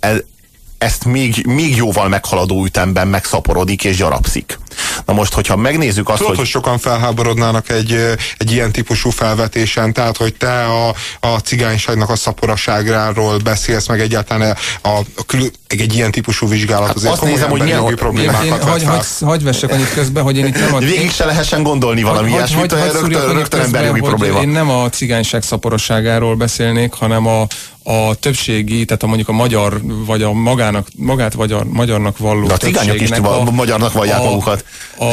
ezt még, még jóval meghaladó ütemben megszaporodik és gyarapszik. Na most, hogyha megnézzük azt, Tudod, hogy... hogy sokan felháborodnának egy, egy ilyen típusú felvetésen, tehát, hogy te a, a cigányságnak a szaporaságráról beszélsz, meg egyáltalán a, a, a egy, egy ilyen típusú vizsgálat hát azért azt nézem, hogy milyen problémákat én, hagy, hagy, hagy vessek annyit közben, hogy én itt nem a... Végig se lehessen gondolni valami ilyesmit, rögtön, rögtön emberjogi probléma. Én nem a cigányság szaporosságáról beszélnék, hanem a, a többségi, tehát a mondjuk a magyar, vagy a magának, magát magyar, magyarnak valló De a cigányok is a, magyarnak vallják a, magukat. A,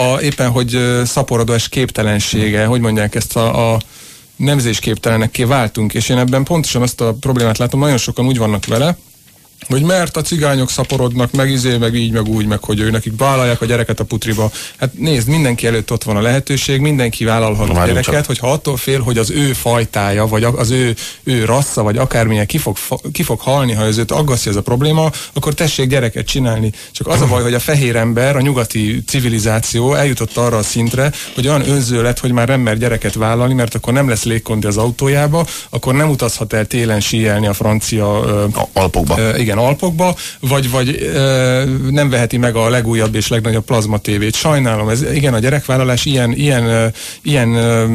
a, éppen, hogy szaporodás képtelensége, hogy mondják ezt a, a nemzésképtelenekké váltunk, és én ebben pontosan azt a problémát látom, nagyon sokan úgy vannak vele, hogy mert a cigányok szaporodnak, meg izé, meg így, meg úgy, meg hogy ő nekik vállalják a gyereket a putriba. Hát nézd, mindenki előtt ott van a lehetőség, mindenki vállalhat a gyereket, csak. hogyha attól fél, hogy az ő fajtája, vagy az ő, ő rassza, vagy akármilyen ki fog, ki fog halni, ha ez őt aggasztja ez a probléma, akkor tessék gyereket csinálni. Csak az a baj, hogy a fehér ember, a nyugati civilizáció eljutott arra a szintre, hogy olyan önző lett, hogy már nem mer gyereket vállalni, mert akkor nem lesz légkondi az autójába, akkor nem utazhat el télen síelni a francia uh, Alpokba. Uh, igen, régen Alpokba, vagy, vagy ö, nem veheti meg a legújabb és legnagyobb plazma tévét. Sajnálom, ez igen, a gyerekvállalás ilyen, ilyen, ö, ilyen ö,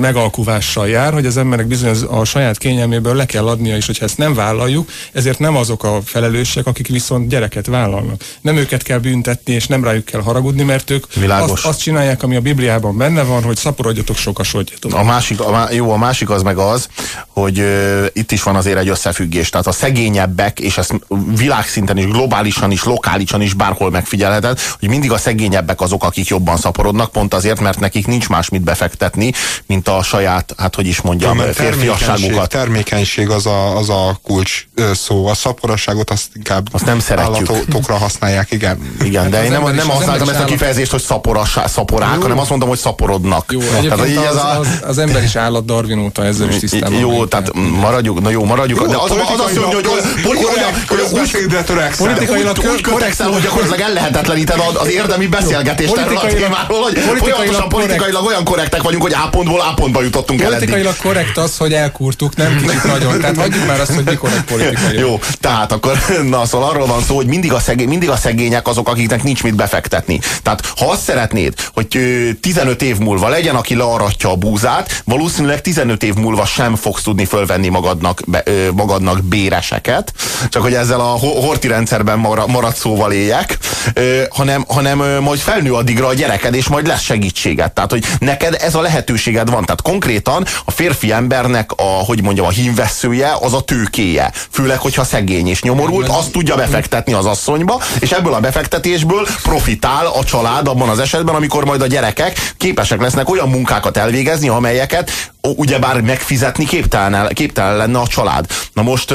megalkuvással jár, hogy az embernek bizony az, a saját kényelméből le kell adnia, és hogyha ezt nem vállaljuk, ezért nem azok a felelősek, akik viszont gyereket vállalnak. Nem őket kell büntetni, és nem rájuk kell haragudni, mert ők azt, azt csinálják, ami a Bibliában benne van, hogy szaporodjatok, sokasodjatok. A másik, a, jó, a másik az meg az, hogy uh, itt is van azért egy összefüggés. Tehát a szegényebbek, és ezt világszinten is, globálisan is, lokálisan is bárhol megfigyelheted, hogy mindig a szegényebbek azok, akik jobban szaporodnak, pont azért, mert nekik nincs más mit befektetni, mint a saját, hát hogy is mondjam, ja, férfiasságukat. Termékenység az a, az a kulcs szó. A szaporosságot azt inkább azt nem szeretjük. állatokra használják, igen. Igen, de én nem, nem használtam ezt a kifejezést, hogy szaporasá, szaporák, jó. hanem azt mondom, hogy szaporodnak. Jó, tehát, az, az, az, az, ember is állat Darwin óta ezzel is tisztában. Jó, tehát maradjuk, na jó, maradjuk. Jó, de az, az azt mondja, hogy, politikailag úgy kötekszel, hogy gyakorlatilag ellehetetleníted az érdemi beszélgetést erről a témáról, hogy folyamatosan politikailag olyan korrektek vagyunk, hogy A pontból A pontba jutottunk el Politikailag korrekt az, hogy elkurtuk, nem kicsit nagyon. Tehát hagyjuk már azt, hogy mikor egy politikai. Jó, tehát akkor, <laughs> na szóval arról van szó, hogy mindig a, szegény, mindig a szegények azok, akiknek nincs mit befektetni. Tehát ha azt szeretnéd, hogy 15 év múlva legyen, aki learatja a búzát, valószínűleg 15 év múlva sem fogsz tudni fölvenni magadnak, be, magadnak béreseket, csak hogy ezzel a horti rendszerben maradt szóval éljek, hanem, hanem majd felnő addigra a gyereked, és majd lesz segítséged. Tehát, hogy neked ez a lehetőséged van. Tehát konkrétan a férfi embernek a, hogy mondjam, a hímveszője az a tőkéje. Főleg, hogyha szegény és nyomorult, azt tudja befektetni az asszonyba, és ebből a befektetésből profitál a család abban az esetben, amikor majd a gyerekek képesek lesznek olyan munkákat elvégezni, amelyeket ugyebár megfizetni képtelen, képtelen lenne a család. Na most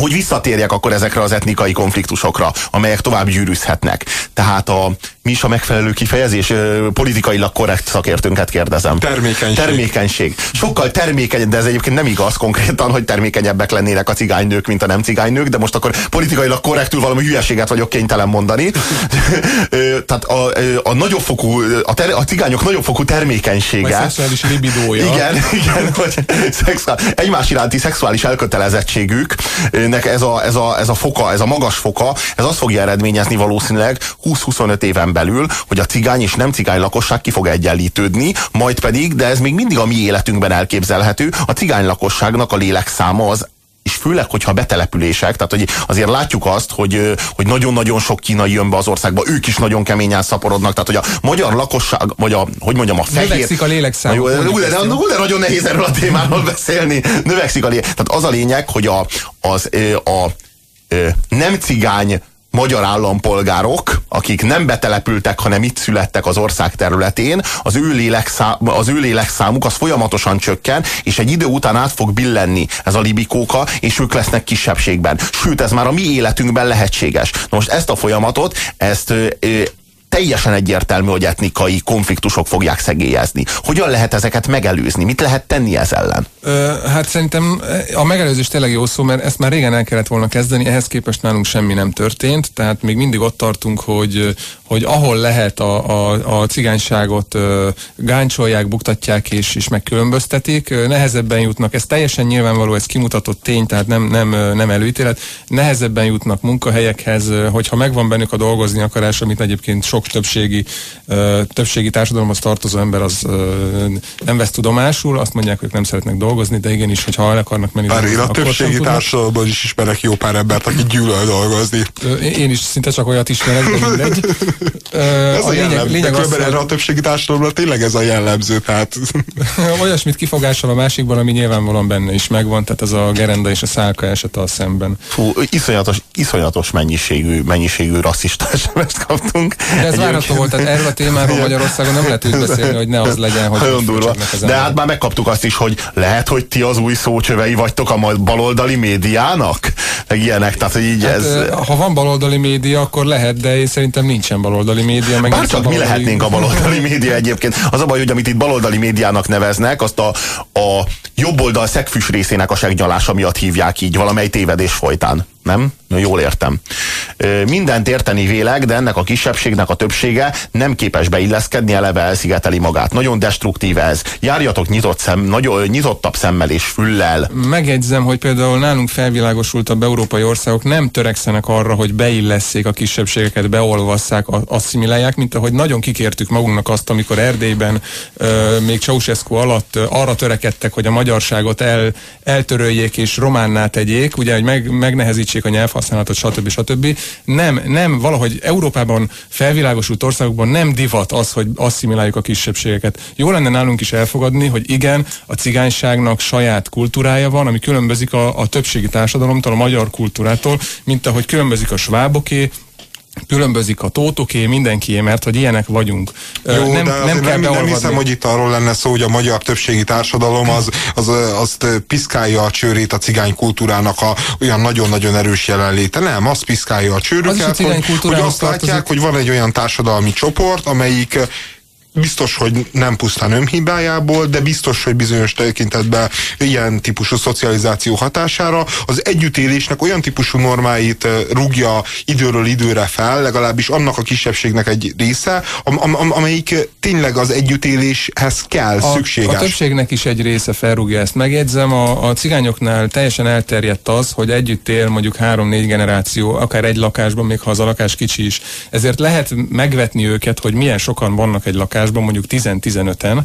hogy visszatérjek akkor ezekre az etnikai konfliktusokra, amelyek tovább gyűrűzhetnek. Tehát a, mi is a megfelelő kifejezés? Politikailag korrekt szakértőnket kérdezem. Termékenység. Termékenység. Sokkal termékeny, de ez egyébként nem igaz konkrétan, hogy termékenyebbek lennének a cigánynők, mint a nem cigánynők, de most akkor politikailag korrektül valami hülyeséget vagyok kénytelen mondani. <laughs> Tehát a, a nagyobb fokú, a, ter, a cigányok nagyobb fokú termékenysége. Vagy szexuális libidója. Igen, igen, hogy <laughs> szexuál, egymás iránti szexuális elkötelezettségük nek ez a, ez, a, ez a foka, ez a magas foka, ez azt fogja eredményezni valószínűleg 20-25 éven belül, hogy a cigány és nem cigány lakosság ki fog egyenlítődni, majd pedig, de ez még mindig a mi életünkben elképzelhető, a cigány lakosságnak a lélekszáma az és főleg, hogyha betelepülések, tehát hogy azért látjuk azt, hogy, hogy nagyon-nagyon sok kínai jön be az országba, ők is nagyon keményen szaporodnak, tehát hogy a magyar lakosság, vagy a, hogy mondjam, a fehér... Növekszik a lélekszám. Jó, de, de, de, de, nagyon nehéz erről a témáról beszélni. Növekszik a lélek. Tehát az a lényeg, hogy a, az, a, a nem cigány magyar állampolgárok, akik nem betelepültek, hanem itt születtek az ország területén, az ő, lélekszám, az ő lélekszámuk az folyamatosan csökken, és egy idő után át fog billenni ez a libikóka, és ők lesznek kisebbségben. Sőt, ez már a mi életünkben lehetséges. Na most ezt a folyamatot, ezt teljesen egyértelmű, hogy etnikai konfliktusok fogják szegélyezni. Hogyan lehet ezeket megelőzni? Mit lehet tenni ez ellen? Ö, hát szerintem a megelőzés tényleg jó szó, mert ezt már régen el kellett volna kezdeni, ehhez képest nálunk semmi nem történt, tehát még mindig ott tartunk, hogy, hogy ahol lehet a, a, a cigányságot gáncsolják, buktatják és, és megkülönböztetik, nehezebben jutnak, ez teljesen nyilvánvaló, ez kimutatott tény, tehát nem, nem, nem előítélet, nehezebben jutnak munkahelyekhez, hogyha megvan bennük a dolgozni akarás, amit egyébként sok többségi, többségi társadalomhoz tartozó ember az nem vesz tudomásul, azt mondják, hogy nem szeretnek dolgozni, de igenis, hogyha el akarnak menni. Bár én a többségi társadalomban is ismerek jó pár embert, aki gyűlöl dolgozni. Én is szinte csak olyat ismerek, de mindegy. <laughs> ez a, a lényeg, lényeg az, erre a többségi társadalomra tényleg ez a jellemző, tehát... Olyasmit kifogással a másikban, ami nyilvánvalóan benne is megvan, tehát ez a gerenda és a szálka esete a szemben. Fú, iszonyatos, iszonyatos mennyiségű, mennyiségű rasszista sms kaptunk. De ez várható volt, tehát erről a témáról Magyarországon nem lehet úgy beszélni, hogy ne az legyen, hogy Nagyon durva. De hát már megkaptuk azt is, hogy lehet, hogy ti az új szócsövei vagytok a baloldali médiának? Meg ilyenek, tehát hogy így hát, ez... Ha van baloldali média, akkor lehet, de én szerintem nincsen baloldali média. Meg Bár csak mi lehetnénk a baloldali média egyébként. Az a baj, hogy amit itt baloldali médiának neveznek, azt a, a jobb oldal szegfüs részének a segnyalása miatt hívják így valamely tévedés folytán. Nem? Jól értem. Mindent érteni vélek, de ennek a kisebbségnek a többsége nem képes beilleszkedni, eleve elszigeteli magát. Nagyon destruktív ez. Járjatok nyitott szem, nagyon, nyitottabb szemmel és füllel. Megjegyzem, hogy például nálunk felvilágosultabb európai országok nem törekszenek arra, hogy beillesszék a kisebbségeket, beolvasszák, asszimilálják, mint ahogy nagyon kikértük magunknak azt, amikor Erdélyben még Ceausescu alatt arra törekedtek, hogy a magyarságot el, eltöröljék és románná tegyék, ugye, hogy meg, megnehezítsék a nyelvhasználatot, stb. stb. Nem, nem, valahogy Európában felvilágosult országokban nem divat az, hogy asszimiláljuk a kisebbségeket. Jó lenne nálunk is elfogadni, hogy igen, a cigányságnak saját kultúrája van, ami különbözik a, a többségi társadalomtól, a magyar kultúrától, mint ahogy különbözik a sváboké, különbözik a tótoké, mindenkié, mert hogy ilyenek vagyunk. Jó, nem, de nem, kell nem, nem hiszem, hogy itt arról lenne szó, hogy a magyar többségi társadalom az, az, azt piszkálja a csőrét a cigány kultúrának a olyan nagyon-nagyon erős jelenléte. Nem, azt piszkálja a csőröket, az hogy, hogy azt látják, hogy van egy olyan társadalmi csoport, amelyik biztos, hogy nem pusztán önhibájából, de biztos, hogy bizonyos tekintetben ilyen típusú szocializáció hatására az együttélésnek olyan típusú normáit rúgja időről időre fel, legalábbis annak a kisebbségnek egy része, am am amelyik tényleg az együttéléshez kell, a, szükséges. A többségnek is egy része felrúgja ezt. Megjegyzem, a, a cigányoknál teljesen elterjedt az, hogy együtt él mondjuk három-négy generáció, akár egy lakásban, még ha az a lakás kicsi is. Ezért lehet megvetni őket, hogy milyen sokan vannak egy lakásban, lakásban, mondjuk 10-15-en,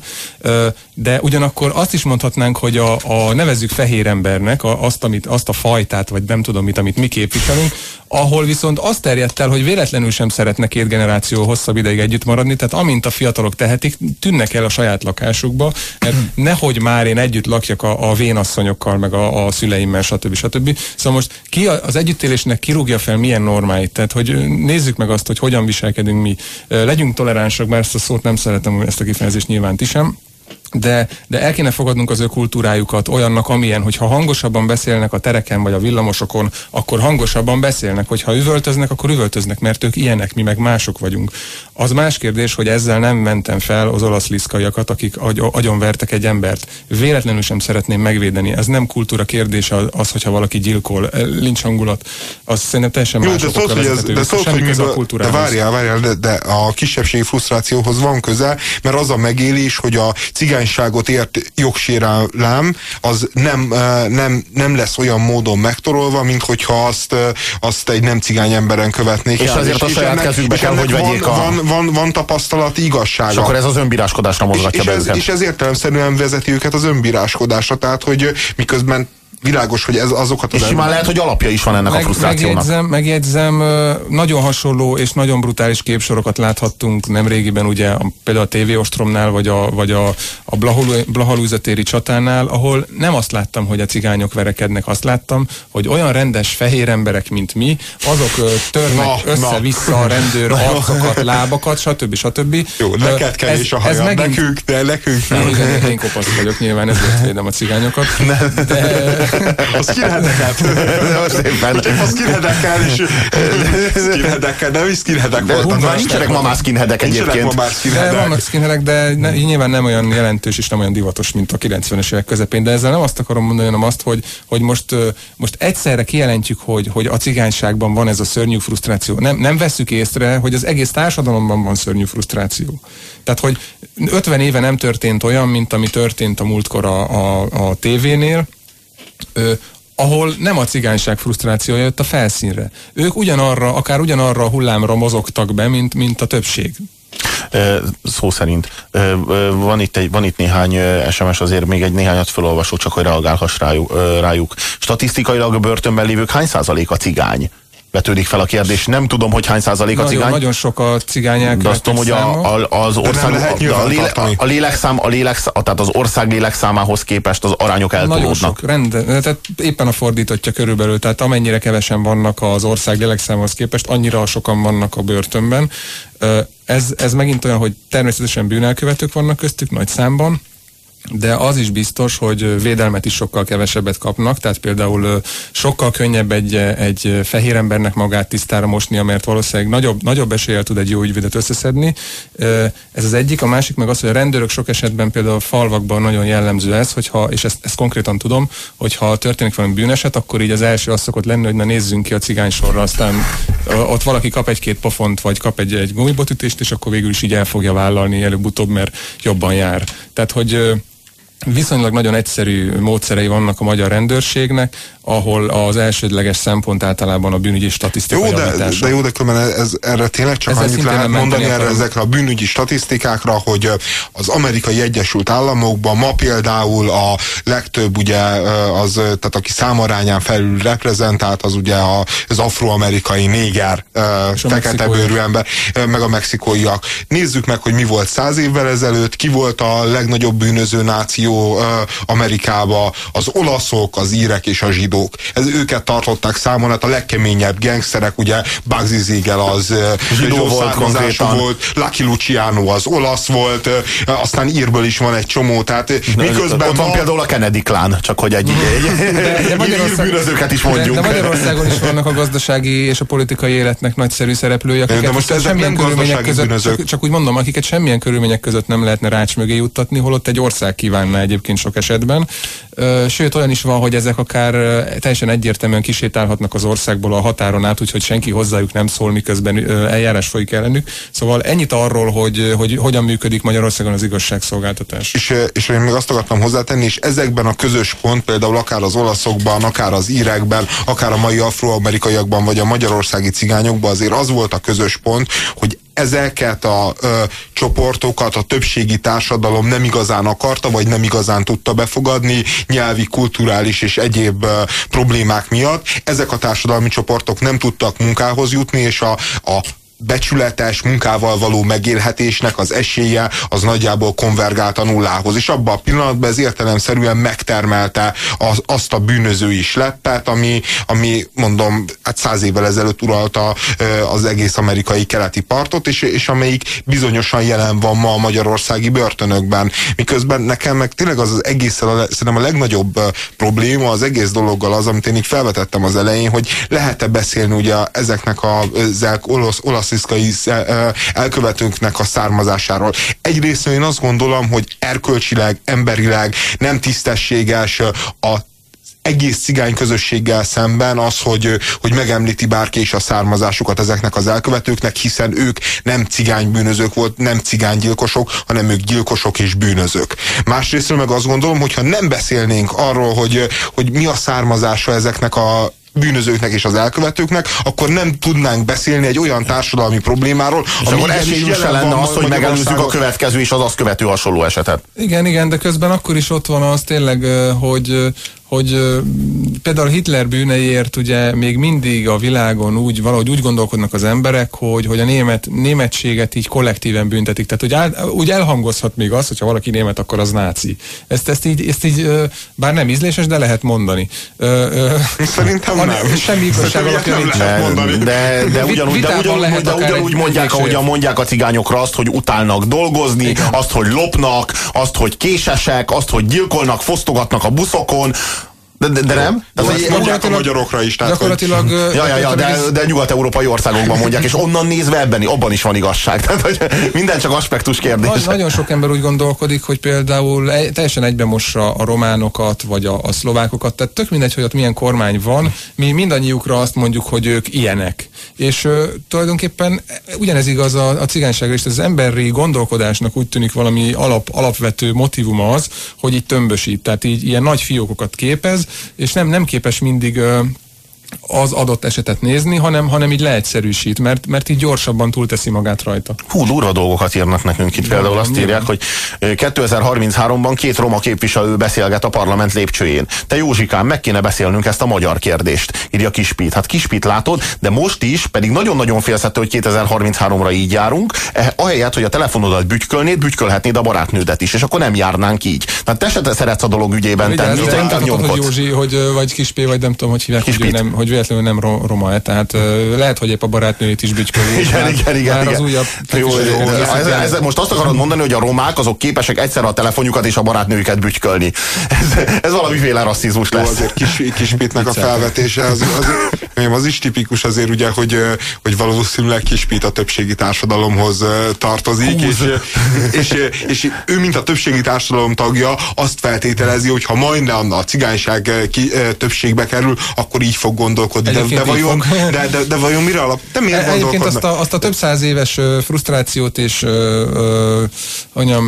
de ugyanakkor azt is mondhatnánk, hogy a, a nevezzük fehér embernek a, azt, amit, azt a fajtát, vagy nem tudom mit, amit mi képviselünk, ahol viszont azt terjedt el, hogy véletlenül sem szeretne két generáció hosszabb ideig együtt maradni, tehát amint a fiatalok tehetik, tűnnek el a saját lakásukba, mert nehogy már én együtt lakjak a, a vénasszonyokkal, meg a, a szüleimmel, stb. stb. Szóval most ki az együttélésnek kirúgja fel milyen normáit, tehát hogy nézzük meg azt, hogy hogyan viselkedünk mi. Legyünk toleránsak, mert ezt a szót nem szeretem, ezt a kifejezést nyilván ti sem de, de el kéne fogadnunk az ő kultúrájukat olyannak, amilyen, hogyha hangosabban beszélnek a tereken vagy a villamosokon, akkor hangosabban beszélnek, hogyha üvöltöznek, akkor üvöltöznek, mert ők ilyenek, mi meg mások vagyunk. Az más kérdés, hogy ezzel nem mentem fel az olasz liszkaiakat, akik agy, agyonvertek egy embert. Véletlenül sem szeretném megvédeni. Ez nem kultúra kérdése az, hogyha valaki gyilkol. Lincs hangulat. Az szerintem teljesen Jó, de szólt, hogy ez, de szólt, hogy a de várjál, várjál, de, de a kisebbségi frusztrációhoz van köze, mert az a megélés, hogy a cigányságot ért jogsérelem, az nem, nem, nem lesz olyan módon megtorolva, mint hogyha azt, azt egy nem cigány emberen követnék és el. Azért és a saját kezükbe kell, hogy vegyék van, a... Van, van, van tapasztalati igazsága. És akkor ez az önbíráskodásra mozgatja és, és, ez, és ez értelemszerűen vezeti őket az önbíráskodásra, tehát hogy miközben világos, hogy ez azokat az... És simán lehet, hogy alapja is van ennek Meg, a frusztrációnak. Megjegyzem, megjegyzem, nagyon hasonló és nagyon brutális képsorokat láthattunk nemrégiben, ugye például a TV Ostromnál, vagy a, vagy a, a Blahalúzatéri csatánál, ahol nem azt láttam, hogy a cigányok verekednek, azt láttam, hogy olyan rendes fehér emberek, mint mi, azok törnek össze-vissza a rendőr arcokat, lábakat, stb. stb. Jó, neked kell ez, is a hajad, megint... nekünk, de nekünk nem. Én, én kopasz vagyok nyilván, ezért védem a cigányokat. De, <laughs> a skinheadeket. Most éppen. Most épp a skinheadekkel is. Skinheadekkel, nem is skinheadek voltak. Már nincsenek ma már skinheadek egyébként. Ma már skinheadek. De vannak skinheadek, de ne, nyilván nem olyan jelentős és nem olyan divatos, mint a 90-es évek közepén. De ezzel nem azt akarom mondani, hanem azt, hogy, hogy most, most egyszerre kijelentjük, hogy, hogy a cigányságban van ez a szörnyű frusztráció. Nem, nem veszük észre, hogy az egész társadalomban van szörnyű frusztráció. Tehát, hogy 50 éve nem történt olyan, mint ami történt a múltkor a, a, a tévénél, ö, ahol nem a cigányság frusztrációja jött a felszínre. Ők ugyanarra, akár ugyanarra a hullámra mozogtak be, mint, mint a többség. Szó szerint. Van itt, egy, van itt néhány SMS, azért még egy néhányat felolvasó, csak hogy reagálhass rájuk. Statisztikailag a börtönben lévők hány százalék a cigány? Vetődik fel a kérdés. Nem tudom, hogy hány százalék a nagyon, cigány. Nagyon sok a cigányák. De azt tudom, hogy a, a, az ország, a, a, léle, a lélekszám, a lélekszám, tehát az ország lélekszámához képest az arányok eltolódnak. Nagyon sok, rend, tehát éppen a fordítottja körülbelül, tehát amennyire kevesen vannak az ország lélekszámához képest, annyira sokan vannak a börtönben. Ez, ez megint olyan, hogy természetesen bűnelkövetők vannak köztük nagy számban, de az is biztos, hogy védelmet is sokkal kevesebbet kapnak, tehát például sokkal könnyebb egy, egy fehér embernek magát tisztára mosnia, mert valószínűleg nagyobb, nagyobb eséllyel tud egy jó ügyvédet összeszedni. Ez az egyik, a másik meg az, hogy a rendőrök sok esetben például a falvakban nagyon jellemző ez, hogyha, és ezt, ezt konkrétan tudom, hogyha történik valami bűneset, akkor így az első az szokott lenni, hogy na nézzünk ki a cigánysorra, aztán ott valaki kap egy-két pofont, vagy kap egy, egy gumibotütést, és akkor végül is így el fogja vállalni előbb-utóbb, mert jobban jár. Tehát, hogy viszonylag nagyon egyszerű módszerei vannak a magyar rendőrségnek, ahol az elsődleges szempont általában a bűnügyi statisztika jó, de, de jó, de különben ez, erre tényleg csak Ezzel annyit lehet mondani erre ezekre a bűnügyi statisztikákra, hogy az amerikai Egyesült Államokban ma például a legtöbb ugye az, tehát aki számarányán felül reprezentált, az ugye az afroamerikai néger, fekete bőrű ember, meg a mexikóiak. Nézzük meg, hogy mi volt száz évvel ezelőtt, ki volt a legnagyobb bűnöző náció Amerikába, az olaszok, az írek és a zsidók zsidók. Ez, őket tartották számon, hát a legkeményebb gangsterek, ugye Bugsy Siegel az zsidó volt, volt, Lucky Luciano az olasz volt, aztán írből is van egy csomó, tehát miközben Ott van például a Kennedy klán, csak hogy egy, egy, de, de Magyarország, is mondjuk. De, de Magyarországon is vannak a gazdasági és a politikai életnek nagyszerű szereplői, akiket de most nem körülmények között, csak, csak, úgy mondom, akiket semmilyen körülmények között nem lehetne rács mögé juttatni, holott egy ország kívánna egyébként sok esetben. Sőt, olyan is van, hogy ezek akár teljesen egyértelműen kisétálhatnak az országból a határon át, úgyhogy senki hozzájuk nem szól, miközben eljárás folyik ellenük. Szóval ennyit arról, hogy, hogy hogyan működik Magyarországon az igazságszolgáltatás. És, és én még azt akartam hozzátenni, és ezekben a közös pont, például akár az olaszokban, akár az írekben, akár a mai afroamerikaiakban, vagy a magyarországi cigányokban azért az volt a közös pont, hogy ezeket a ö, csoportokat a többségi társadalom nem igazán akarta, vagy nem igazán tudta befogadni nyelvi, kulturális és egyéb ö, problémák miatt. Ezek a társadalmi csoportok nem tudtak munkához jutni, és a, a becsületes munkával való megélhetésnek az esélye az nagyjából konvergált a nullához. És abban a pillanatban ez értelemszerűen megtermelte az, azt a bűnözői sleppet, ami, ami mondom, hát száz évvel ezelőtt uralta az egész amerikai keleti partot, és, és amelyik bizonyosan jelen van ma a magyarországi börtönökben. Miközben nekem meg tényleg az az egészen a, szerintem a legnagyobb probléma az egész dologgal az, amit én így felvetettem az elején, hogy lehet-e beszélni ugye ezeknek az olasz, olasz rassziszkai elkövetőnknek a származásáról. Egyrészt én azt gondolom, hogy erkölcsileg, emberileg nem tisztességes a egész cigány közösséggel szemben az, hogy, hogy megemlíti bárki is a származásukat ezeknek az elkövetőknek, hiszen ők nem cigánybűnözők volt, nem cigánygyilkosok, hanem ők gyilkosok és bűnözők. Másrésztről meg azt gondolom, hogyha nem beszélnénk arról, hogy, hogy mi a származása ezeknek a bűnözőknek és az elkövetőknek, akkor nem tudnánk beszélni egy olyan társadalmi problémáról, és akkor esélyünk se lenne az, hogy megelőzzük a következő és az azt követő hasonló esetet. Igen, igen, de közben akkor is ott van az tényleg, hogy hogy például Hitler bűneiért ugye még mindig a világon úgy, valahogy úgy gondolkodnak az emberek, hogy, hogy a német, németséget így kollektíven büntetik. Tehát hogy áll, úgy elhangozhat még az, hogyha valaki német, akkor az náci. Ezt, ezt, így, ezt így, bár nem ízléses, de lehet mondani. Szerintem nem. Semmi igazság alapján nincs. De, de, de ugyanúgy, de ugyanúgy, de ugyanúgy mondják, ahogyan mondják a cigányokra azt, hogy utálnak dolgozni, Igen. azt, hogy lopnak, azt, hogy késesek, azt, hogy gyilkolnak, fosztogatnak a buszokon, de, de, de nem? Ez ezt mondják a magyarokra is. Tehát, gyakorlatilag... Hogy... Ja, ja, ja, de, de nyugat-európai országokban mondják, és onnan nézve ebben, abban is van igazság. <laughs> Tehát, hogy minden csak aspektus kérdés. Nagy, nagyon sok ember úgy gondolkodik, hogy például egy, teljesen egybemossa a románokat, vagy a, a szlovákokat, tehát tök mindegy, hogy ott milyen kormány van, mi mindannyiukra azt mondjuk, hogy ők ilyenek. És uh, tulajdonképpen ugyanez igaz a, a cigányságra is, az emberi gondolkodásnak úgy tűnik valami alap, alapvető motivuma az, hogy itt tömbösít, tehát így ilyen nagy fiókokat képez, és nem, nem képes mindig az adott esetet nézni, hanem, hanem így leegyszerűsít, mert, mert így gyorsabban túlteszi magát rajta. Hú, durva dolgokat írnak nekünk itt. Például azt írják, hogy 2033-ban két roma képviselő beszélget a parlament lépcsőjén. Te Józsikám, meg kéne beszélnünk ezt a magyar kérdést, írja Kispít. Hát Kispít látod, de most is, pedig nagyon-nagyon félszettő, hogy 2033-ra így járunk, eh, ahelyett, hogy a telefonodat bütykölnéd, bütykölhetnéd a barátnődet is, és akkor nem járnánk így. Tehát te se te szeretsz a dolog ügyében tenni, de, de, de, Józsi, hogy vagy Kispé, vagy nem tudom, hogy hívják, Kispít. hogy nem, hogy véletlenül nem roma-e, tehát lehet, hogy épp a barátnőjét is bütyköli. Igen, igen, igen. igen. Az újabb, jó, jó, ez, ez, most azt akarod mondani, hogy a romák azok képesek egyszer a telefonjukat és a barátnőjüket bütykölni. Ez, ez valamiféle rasszizmus lesz. Jó, azért kis, kis a felvetése, az, az, az is tipikus azért ugye, hogy, hogy valószínűleg Kispít a többségi társadalomhoz tartozik, és, és, és, és ő, mint a többségi társadalom tagja, azt feltételezi, hogy ha majdnem a cigányság ki, többségbe kerül, akkor így fog gondolkodni. De, de, vajon, de, de, de vajon mire alap? De miért Egyébként azt a, azt a több száz éves frusztrációt és anyam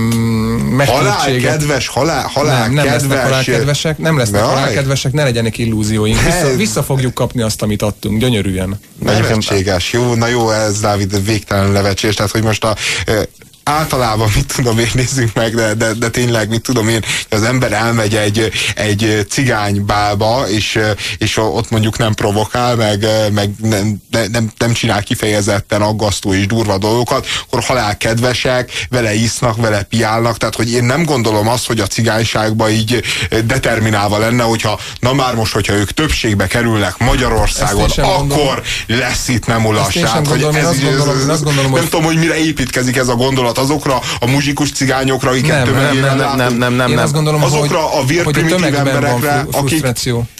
Halál kedves, halál, halál nem, nem kedves. lesznek halál kedvesek, nem lesznek halál kedvesek, ne legyenek illúzióink. Vissza, vissza fogjuk kapni azt, amit adtunk, gyönyörűen. Nevetséges, jó, na jó, ez Dávid végtelen levecsés, tehát hogy most a általában, mit tudom én, nézzük meg, de, de, de tényleg, mit tudom én, az ember elmegy egy, egy cigánybálba, és, és ott mondjuk nem provokál, meg, meg nem, nem, nem csinál kifejezetten aggasztó és durva dolgokat, akkor halál kedvesek, vele isznak, vele piálnak, tehát hogy én nem gondolom azt, hogy a cigányságba így determinálva lenne, hogyha na már most, hogyha ők többségbe kerülnek Magyarországon, akkor gondolom. lesz itt nem ulasság. Hogy ez, ez, ez, nem hogy... tudom, hogy mire építkezik ez a gondolat azokra a muzsikus cigányokra, akiket nem, nem, nem, nem, nem, nem, nem, azt gondolom, azokra hogy, a vérprimitív emberekre, van akik...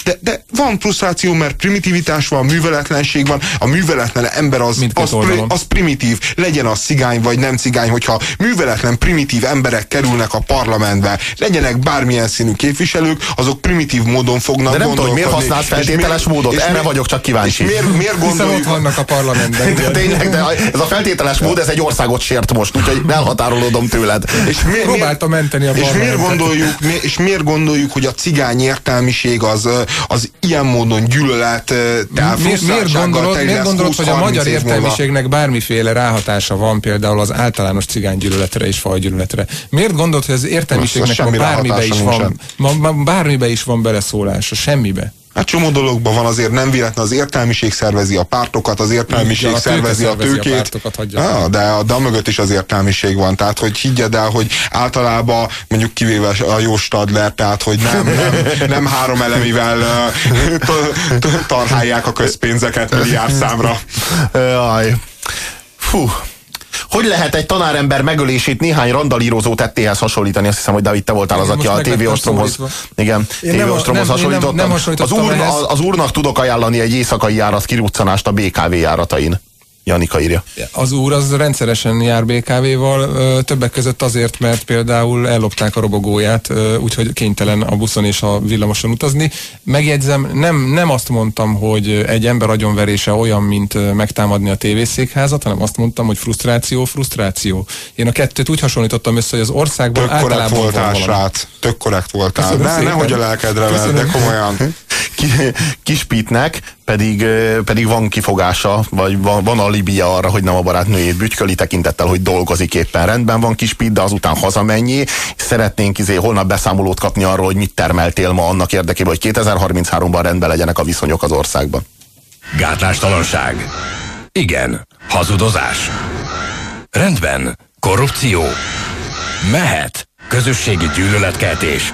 De, de van frusztráció, mert primitivitás van, műveletlenség van, a műveletlen ember az, az, pri, az primitív, legyen az cigány vagy nem cigány, hogyha műveletlen primitív emberek kerülnek a parlamentbe, legyenek bármilyen színű képviselők, azok primitív módon fognak De nem tudom, miért használsz feltételes miért, módot, erre miért, vagyok csak kíváncsi. És miért, miért gondoljuk... Hiszen ott vannak a parlamentben. <laughs> De tényleg, de ez a feltételes mód, ez egy országot sért most, úgyhogy elhatárolódom tőled. És miért, Próbálta menteni a és miért, gondoljuk, mi, és miért gondoljuk, hogy a cigány értelmiség az, az ilyen módon gyűlölet, tehát miért, miért gondolod, miért gondolod hogy a magyar értelmiségnek bármiféle ráhatása van például az általános cigánygyűlöletre és fajgyűlöletre? Miért gondolod, hogy az értelmiségnek ma bármibe is, van, ma, ma bármibe is van beleszólása? Semmibe. Hát csomó dologban van azért nem véletlen, az értelmiség szervezi a pártokat, az értelmiség ja, a szervezi a tőkét. A ja, de, de a mögött is az értelmiség van. Tehát, hogy higgyed el, hogy általában mondjuk kivéve a jó Stadler, tehát, hogy nem, nem, nem három elemivel tarhálják a közpénzeket milliárd számra. Jaj. Fú, hogy lehet egy tanárember megölését néhány randalírozó tettéhez hasonlítani? Azt hiszem, hogy David, te voltál az, aki a TV Ostromhoz, igen, TV Ostromhoz hasonlítottam. Nem, nem az, úr, az, az úrnak tudok ajánlani egy éjszakai járat kiruccanást a BKV járatain. Janika írja. Az úr az rendszeresen jár BKV-val, többek között azért, mert például ellopták a robogóját, úgyhogy kénytelen a buszon és a villamoson utazni. Megjegyzem, nem, nem azt mondtam, hogy egy ember agyonverése olyan, mint megtámadni a tévészékházat, hanem azt mondtam, hogy frusztráció, frusztráció. Én a kettőt úgy hasonlítottam össze, hogy az országban Tök általában voltál, srác. Tök korrekt voltál. Ne, nehogy a lelkedre de komolyan. <laughs> Kispítnek pedig, pedig van kifogása, vagy van, van alibia arra, hogy nem a barátnőjét bütyköli tekintettel, hogy dolgozik éppen rendben van Kispít, de azután hazamennyi. Szeretnénk izé holnap beszámolót kapni arról, hogy mit termeltél ma annak érdekében, hogy 2033-ban rendben legyenek a viszonyok az országban. Gátlástalanság. Igen. Hazudozás. Rendben. Korrupció. Mehet. Közösségi gyűlöletkeltés.